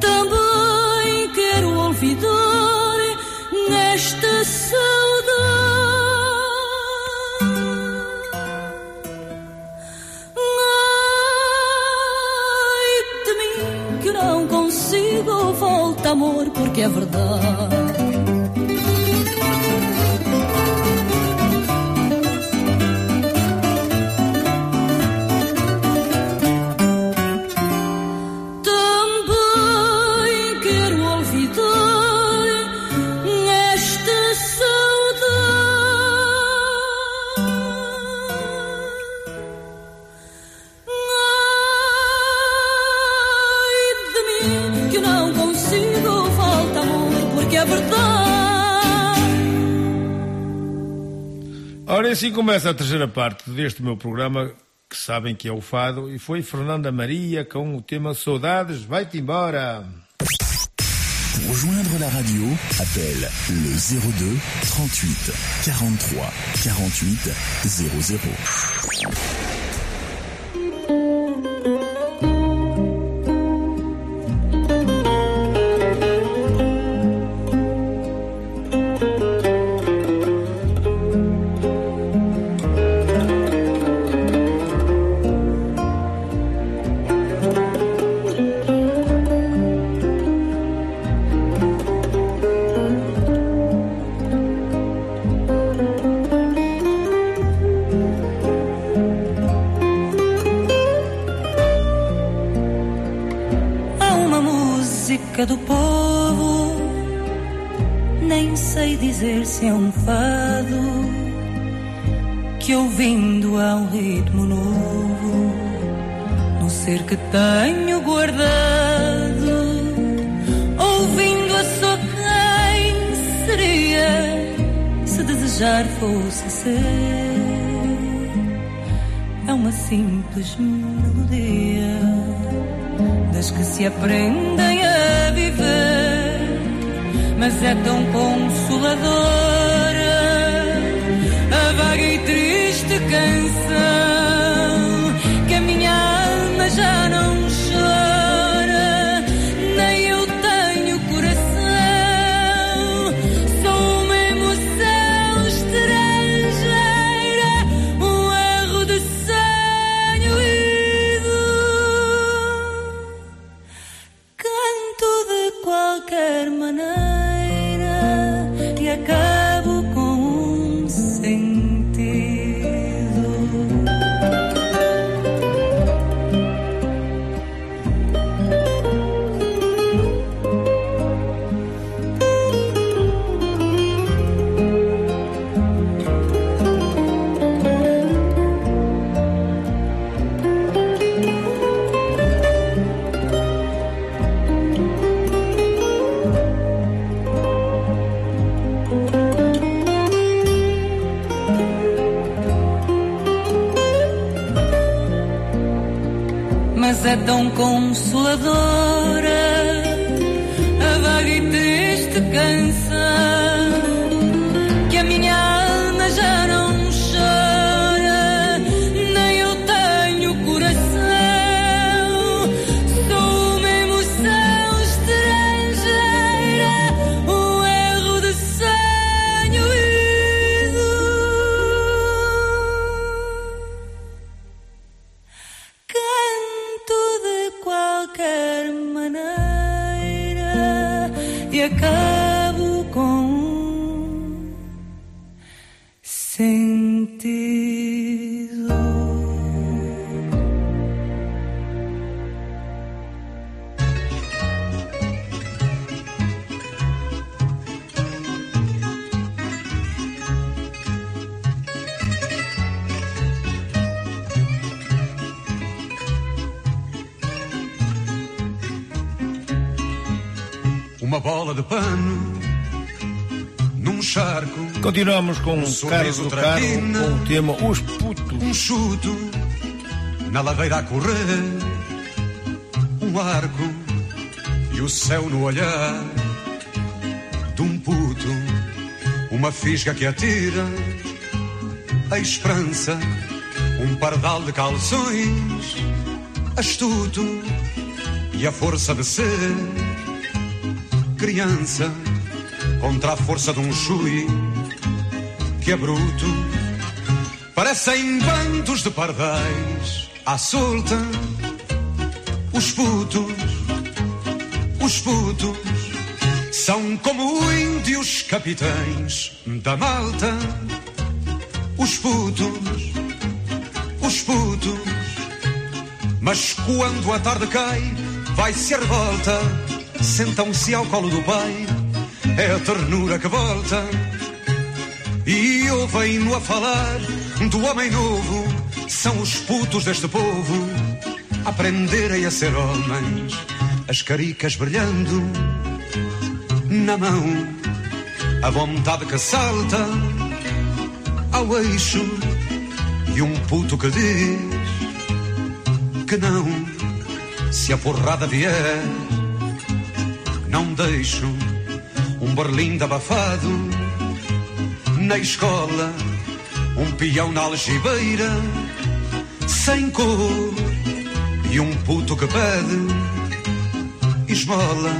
Speaker 7: Também
Speaker 16: quero olvidar nesta saudade amor, porque é verdade.
Speaker 2: Assim começa a terceira parte deste meu programa, que sabem que é o Fado, e foi Fernanda Maria com o tema Saudades, vai-te embora.
Speaker 7: Rejoindre la radio, appelle le 02 38 43 48 00.
Speaker 16: De
Speaker 17: pano num charco.
Speaker 2: Continuamos com
Speaker 17: Um
Speaker 2: Carlos do
Speaker 17: traquina.
Speaker 2: com o tema Os Putos.
Speaker 17: Um chuto na ladeira a correr. Um arco e o céu no olhar de um puto. Uma fisga que atira a esperança. Um pardal de calções astuto e a força de ser criança contra a força de um chui que é bruto. Parecem bandos de pardais à solta, os putos, Os putos são como índios capitães da malta. Os putos, os putos. Mas quando a tarde cai, vai-se a revolta. Sentam-se ao colo do pai, é a ternura que volta. E ouvem-no a falar do homem novo. São os putos deste povo, aprenderem a ser homens. As caricas brilhando na mão, a vontade que salta ao eixo. E um puto que diz que não, se a porrada vier, não deixo um berlindo abafado na escola, um peão na algibeira, sem cor, e um puto que pede esmola,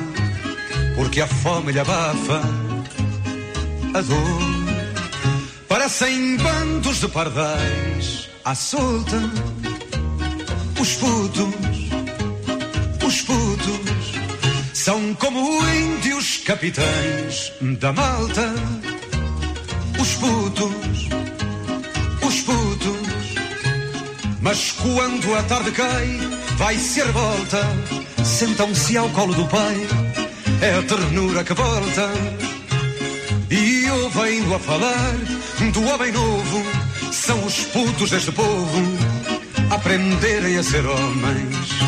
Speaker 17: porque a fome lhe abafa a dor. Parecem bandos de pardais à solta, os putos, os putos, são como índios capitães da malta. Os putos, os putos, mas quando a tarde cai, vai ser volta. Sentam-se ao colo do pai, é a ternura que volta. E ouvem-no a falar do homem novo, são os putos deste povo, aprenderem a ser homens.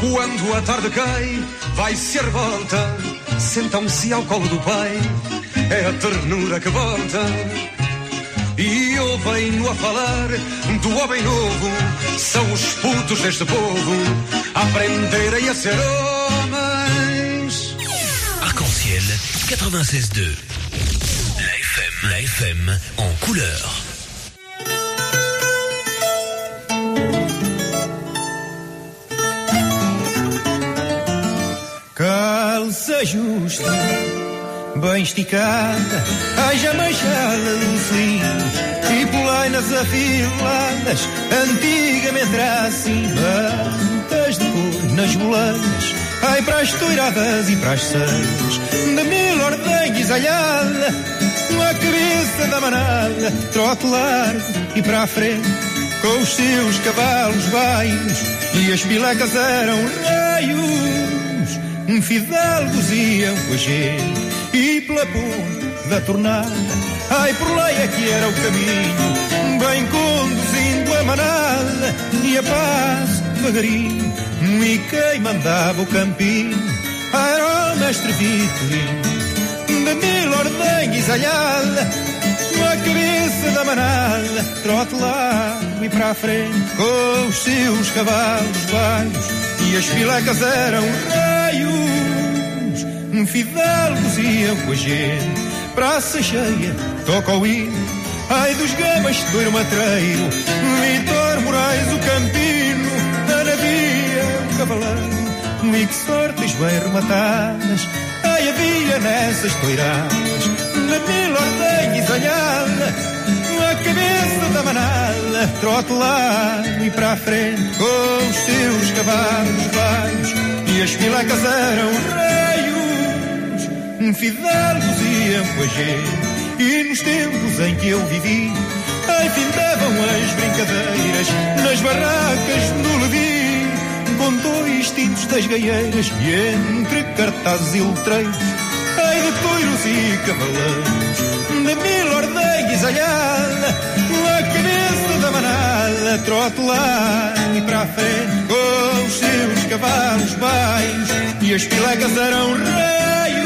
Speaker 17: Quando a tarde cai, vai ser volta. Sentam-se ao colo do pai, é a ternura que volta. E ouvem-no a falar do homem novo, são os putos deste povo, aprenderem a ser homens.
Speaker 18: Arc-en-ciel 96.2. La FM, la FM en couleur.
Speaker 19: Calça justa, bem esticada, haja manchada de selim e polainas afiladas, antigamente era assim, de cor nas boleias, ai para as toiradas e para as seias, de mil ordenhas alhada, a cabeça da manada, trote largo e para a frente, com os seus cavalos baios, e as pilecas eram raios um fidalgos iam gente e pela da tornada, ai por lá é que era o caminho, bem conduzindo a manada e a paz devagarinho, e quem mandava o campinho era o mestre Vitorino, de mil ordenhas alhada, a cabeça da manada, trote lá e para a frente, com os seus cavalos baixos, e as filecas eram fidalgos iam gente, praça cheia, toca o hino, ai dos gamas do matreiro, Vitor Moraes o campino, Ana Via o cavaleiro, e que sortes bem rematadas, ai havia nessas toiradas, na mil ordenhas alhada, a cabeça da manada, trote lá e para a frente, com os seus cavalos baixos, e as filecas eram raios, com a gente, e nos tempos em que eu vivi, findavam as brincadeiras, nas barracas do Levi, com dois tintos das gaieiras, e entre cartazes e letreiros, ai de touros e cavaleiros, de mil ordenhas alhada, a cabeça da manada, trote lá e para a frente, com os seus cavalos baixos, e as pilecas eram raios,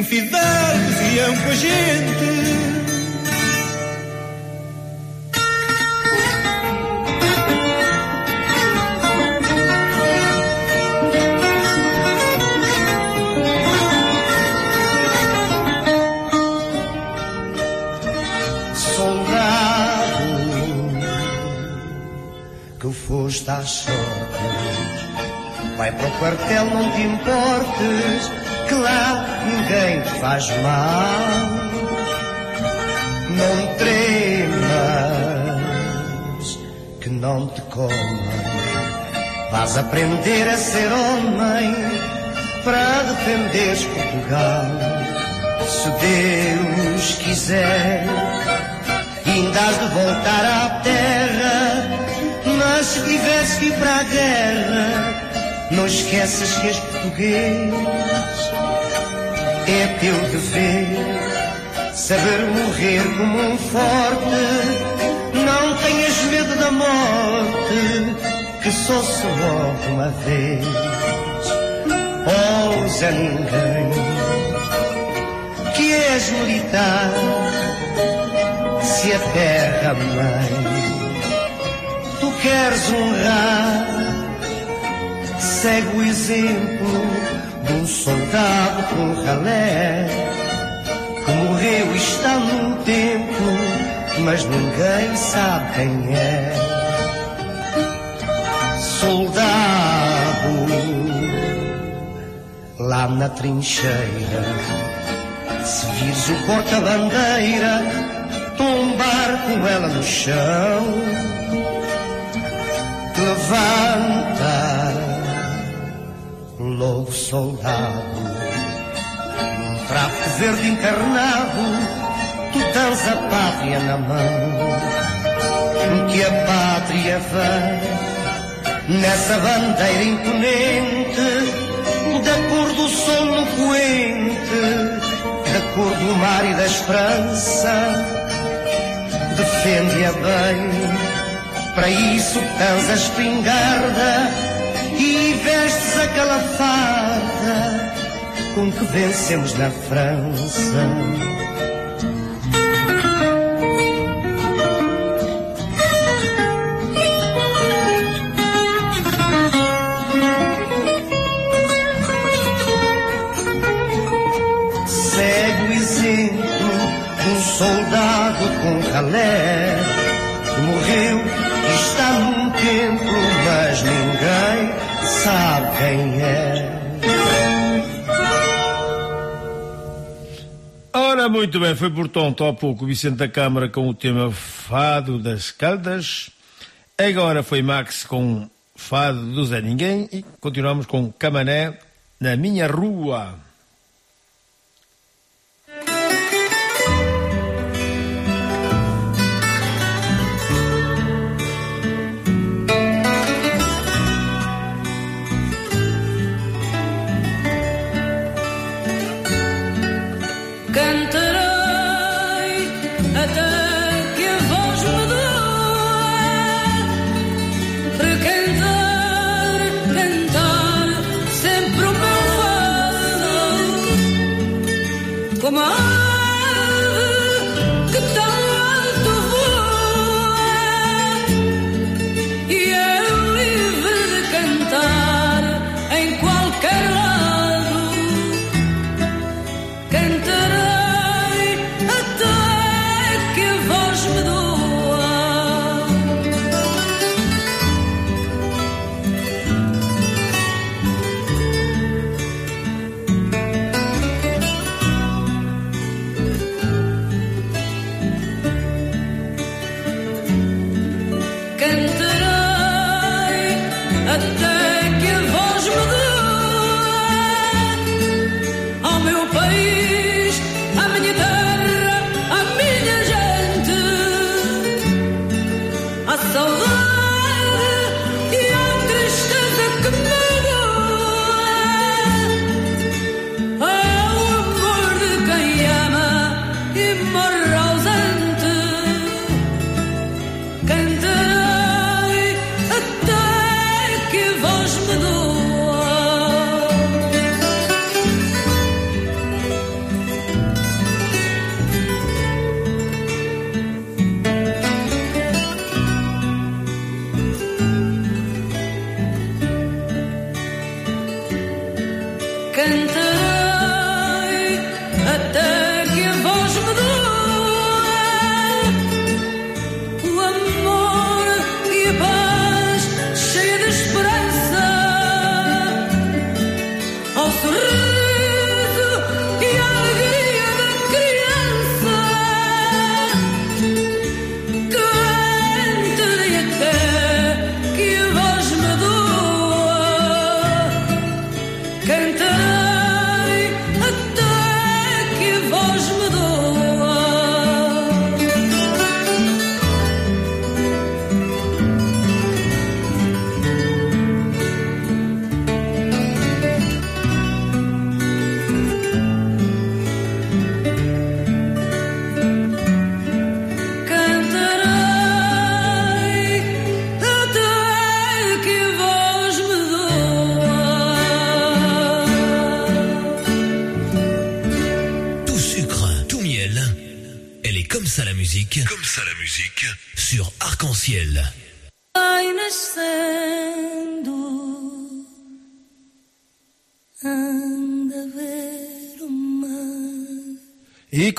Speaker 19: infiel coziam com a gente.
Speaker 12: Soldado, que o foste às sortes. Vai para o quartel, não te importes, que lá ninguém faz mal. Não tremas, que não te comam. Vais aprender a ser homem para defenderes Portugal. Se Deus quiser, ainda has de voltar à terra. Mas se tiveres que ir para a guerra, não esqueças que és português. É teu dever saber morrer como um forte. Não tenhas medo da morte, que só se morre uma vez. Oh, Ninguém, que és militar, se a terra mãe tu queres honrar, segue o exemplo um soldado com ralé que morreu está num templo, mas ninguém sabe quem é. Soldado, lá na trincheira, se vires o porta-bandeira tombar com ela no chão, levanta logo soldado num trapo verde encarnado, tu tens a pátria na mão. Que a pátria vem nessa bandeira imponente, da cor do sol no poente, da cor do mar e da esperança. Defende-a bem, para isso tens a espingarda farda com que vencemos na França. Segue o exemplo de um soldado com ralé que morreu e está num templo, sabe quem é.
Speaker 7: Ora, muito bem, foi portanto há pouco Vicente da Câmara com o tema Fado das Caldas. Agora foi Max com Fado do Zé Ninguém e continuamos com Camané na minha rua.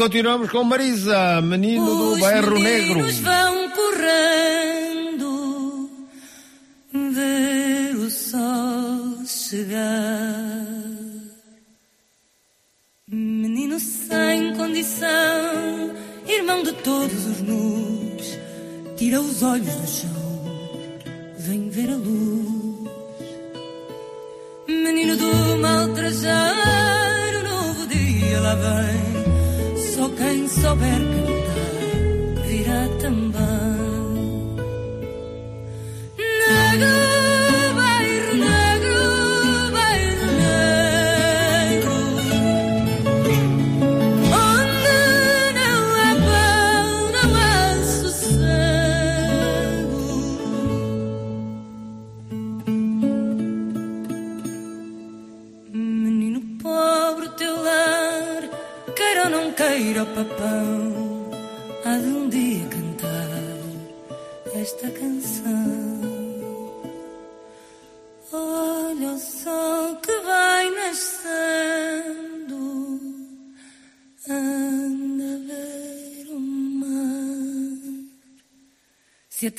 Speaker 2: Continuamos com Marisa, menino do
Speaker 7: Os
Speaker 2: bairro Negro.
Speaker 7: vão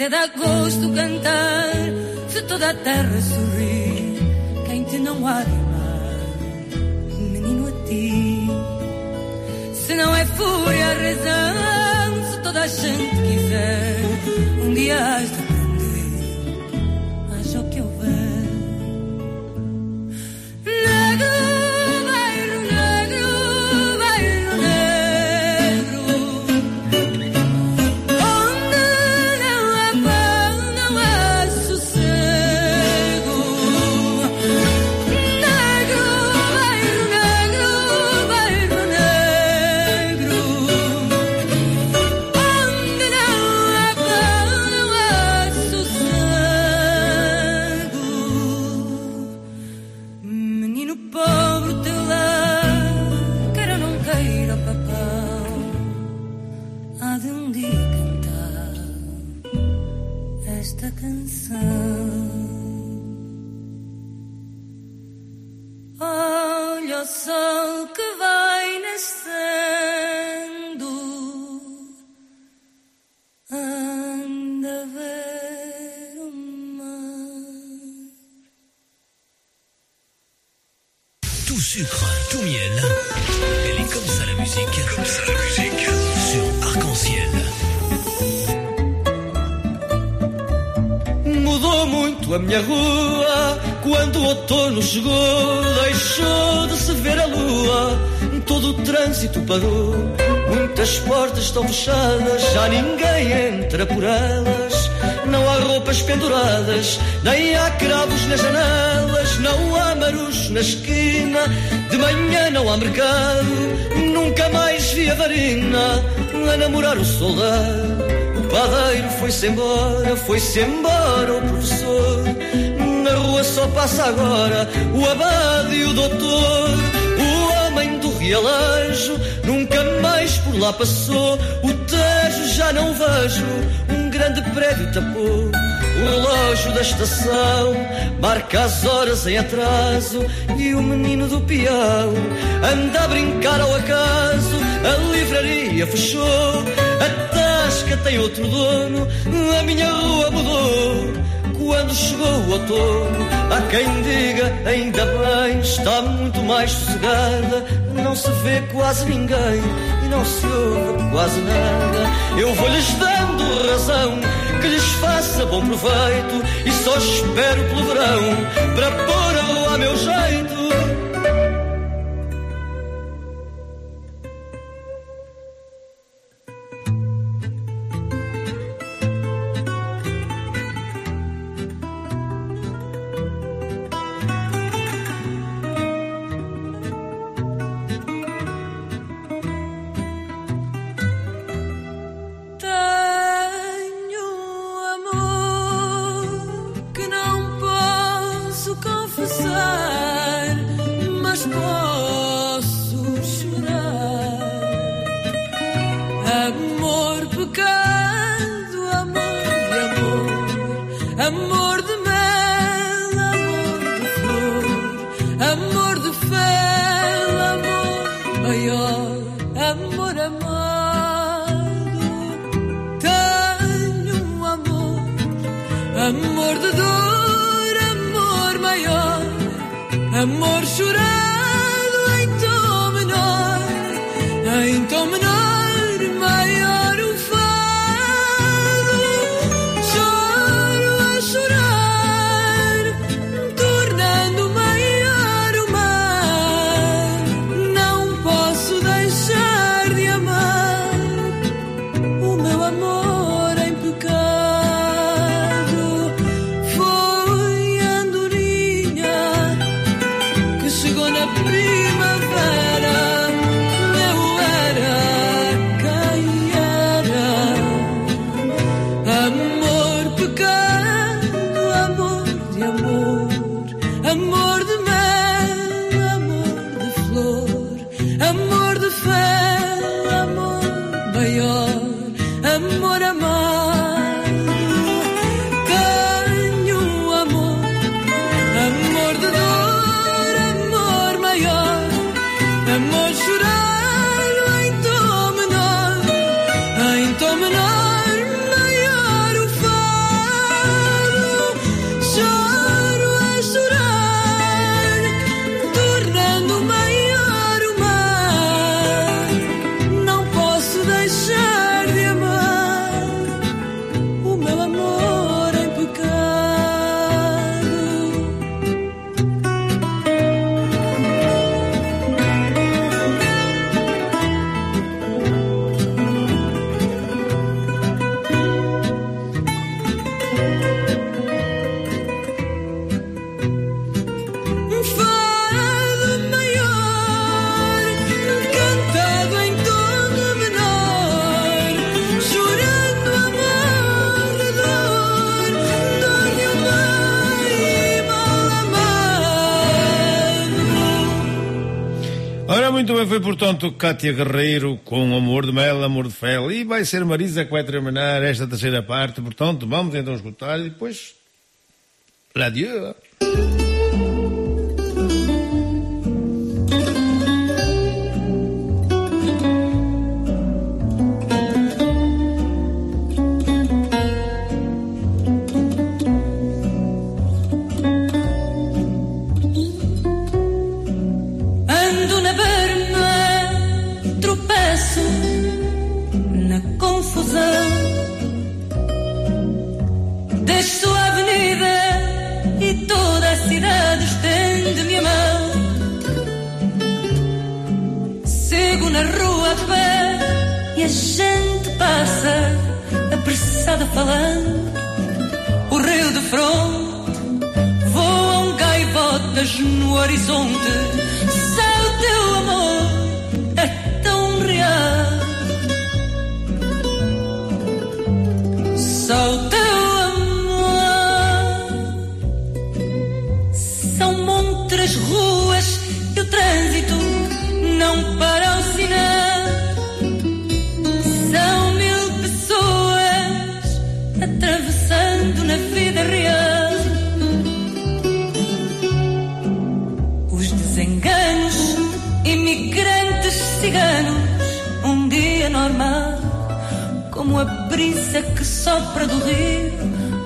Speaker 7: até dá gosto cantar, se toda a terra sorrir, quem te não há de amar, menino a ti. Se não é fúria a razão, se toda a gente quiser, um dia has de
Speaker 6: parou. Muitas portas estão fechadas, já ninguém entra por elas. Não há roupas penduradas, nem há cravos nas janelas. Não há marus na esquina, de manhã não há mercado. Nunca mais vi a varina a namorar o soldado. O padeiro foi-se embora, foi-se embora o professor. Na rua só passa agora o abade e o doutor. Realejo nunca mais por lá passou. O tejo já não vejo, um grande prédio tapou. O relógio da estação marca as horas em atraso. E o menino do peão anda a brincar ao acaso. A livraria fechou, a tasca tem outro dono. A minha rua mudou. Quando chegou o outono, há quem diga, ainda bem, está muito mais sossegada. Não se vê quase ninguém e não se ouve quase nada. Eu vou-lhes dando razão, que lhes faça bom proveito. E só espero pelo verão, para pôr a rua a meu jeito.
Speaker 2: Porto, Cátia Guerreiro com Amor de Mel, Amor de Fel. E vai ser Marisa que vai terminar esta terceira parte. Portanto, vamos então escutar e depois.
Speaker 7: Adieu. estrada falando, o rio de fronte, voa um gaivotas no horizonte, seu teu amor. brisa que sopra do rio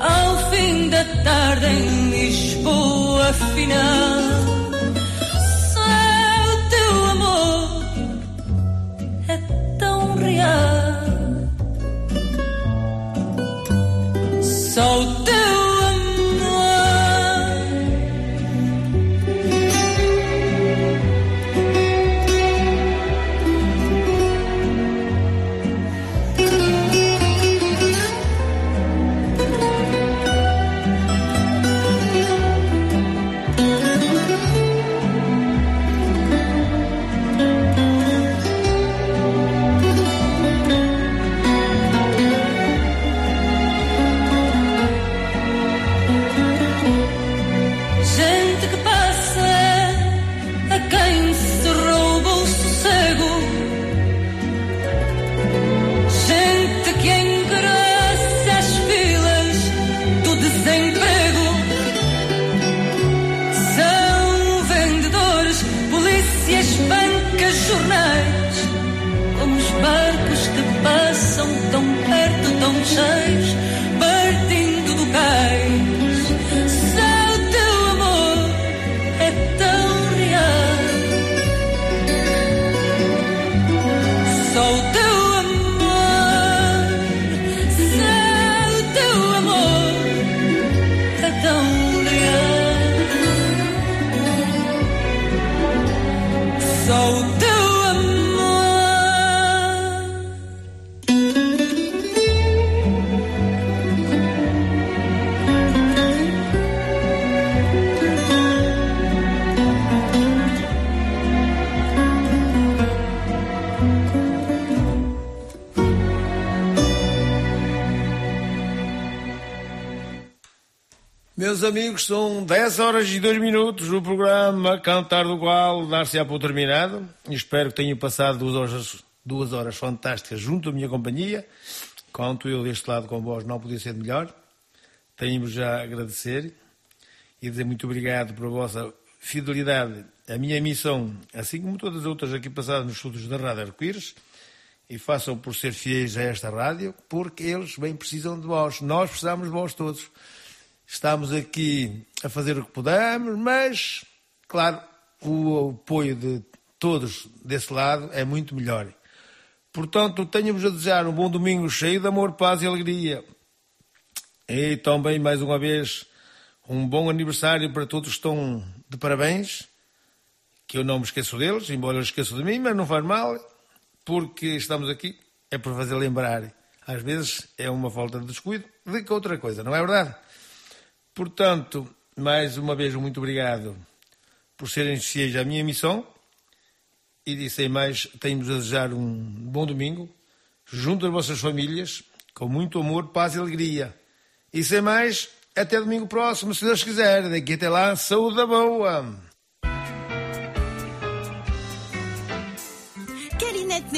Speaker 7: ao fim da tarde em Lisboa
Speaker 2: final. Amigos, são 10 horas e 2 minutos. O programa Cantar do Galo dar-se-á por terminado. Espero que tenham passado duas horas, duas horas fantásticas junto à minha companhia. Quanto eu deste lado com vós não podia ser melhor. Tenho-vos já a agradecer e dizer muito obrigado pela vossa fidelidade à minha missão, assim como todas as outras aqui passadas nos estudos da Rádio Arco-Íris. E façam por ser fiéis a esta rádio, porque eles bem precisam de vós. Nós precisamos de vós todos. Estamos aqui a fazer o que podemos, mas, claro, o apoio de todos desse lado é muito melhor. Portanto, tenho-vos a desejar um bom domingo cheio de amor, paz e alegria. E também, mais uma vez, um bom aniversário para todos que estão de parabéns, que eu não me esqueço deles, embora eles esqueçam de mim, mas não faz mal, porque estamos aqui é para fazer lembrar. Às vezes é uma falta de descuido de que outra coisa, não é verdade? Portanto, mais uma vez, muito obrigado por serem fiéis à minha missão. E disse mais, tenho-vos a desejar um bom domingo, junto às vossas famílias, com muito amor, paz e alegria. E sem mais, até domingo próximo, se Deus quiser. Daqui até lá, saúde da boa!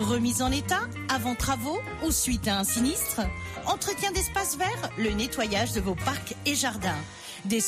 Speaker 20: Remise en état, avant travaux ou suite à un sinistre. Entretien d'espaces verts, le nettoyage de vos parcs et jardins. Des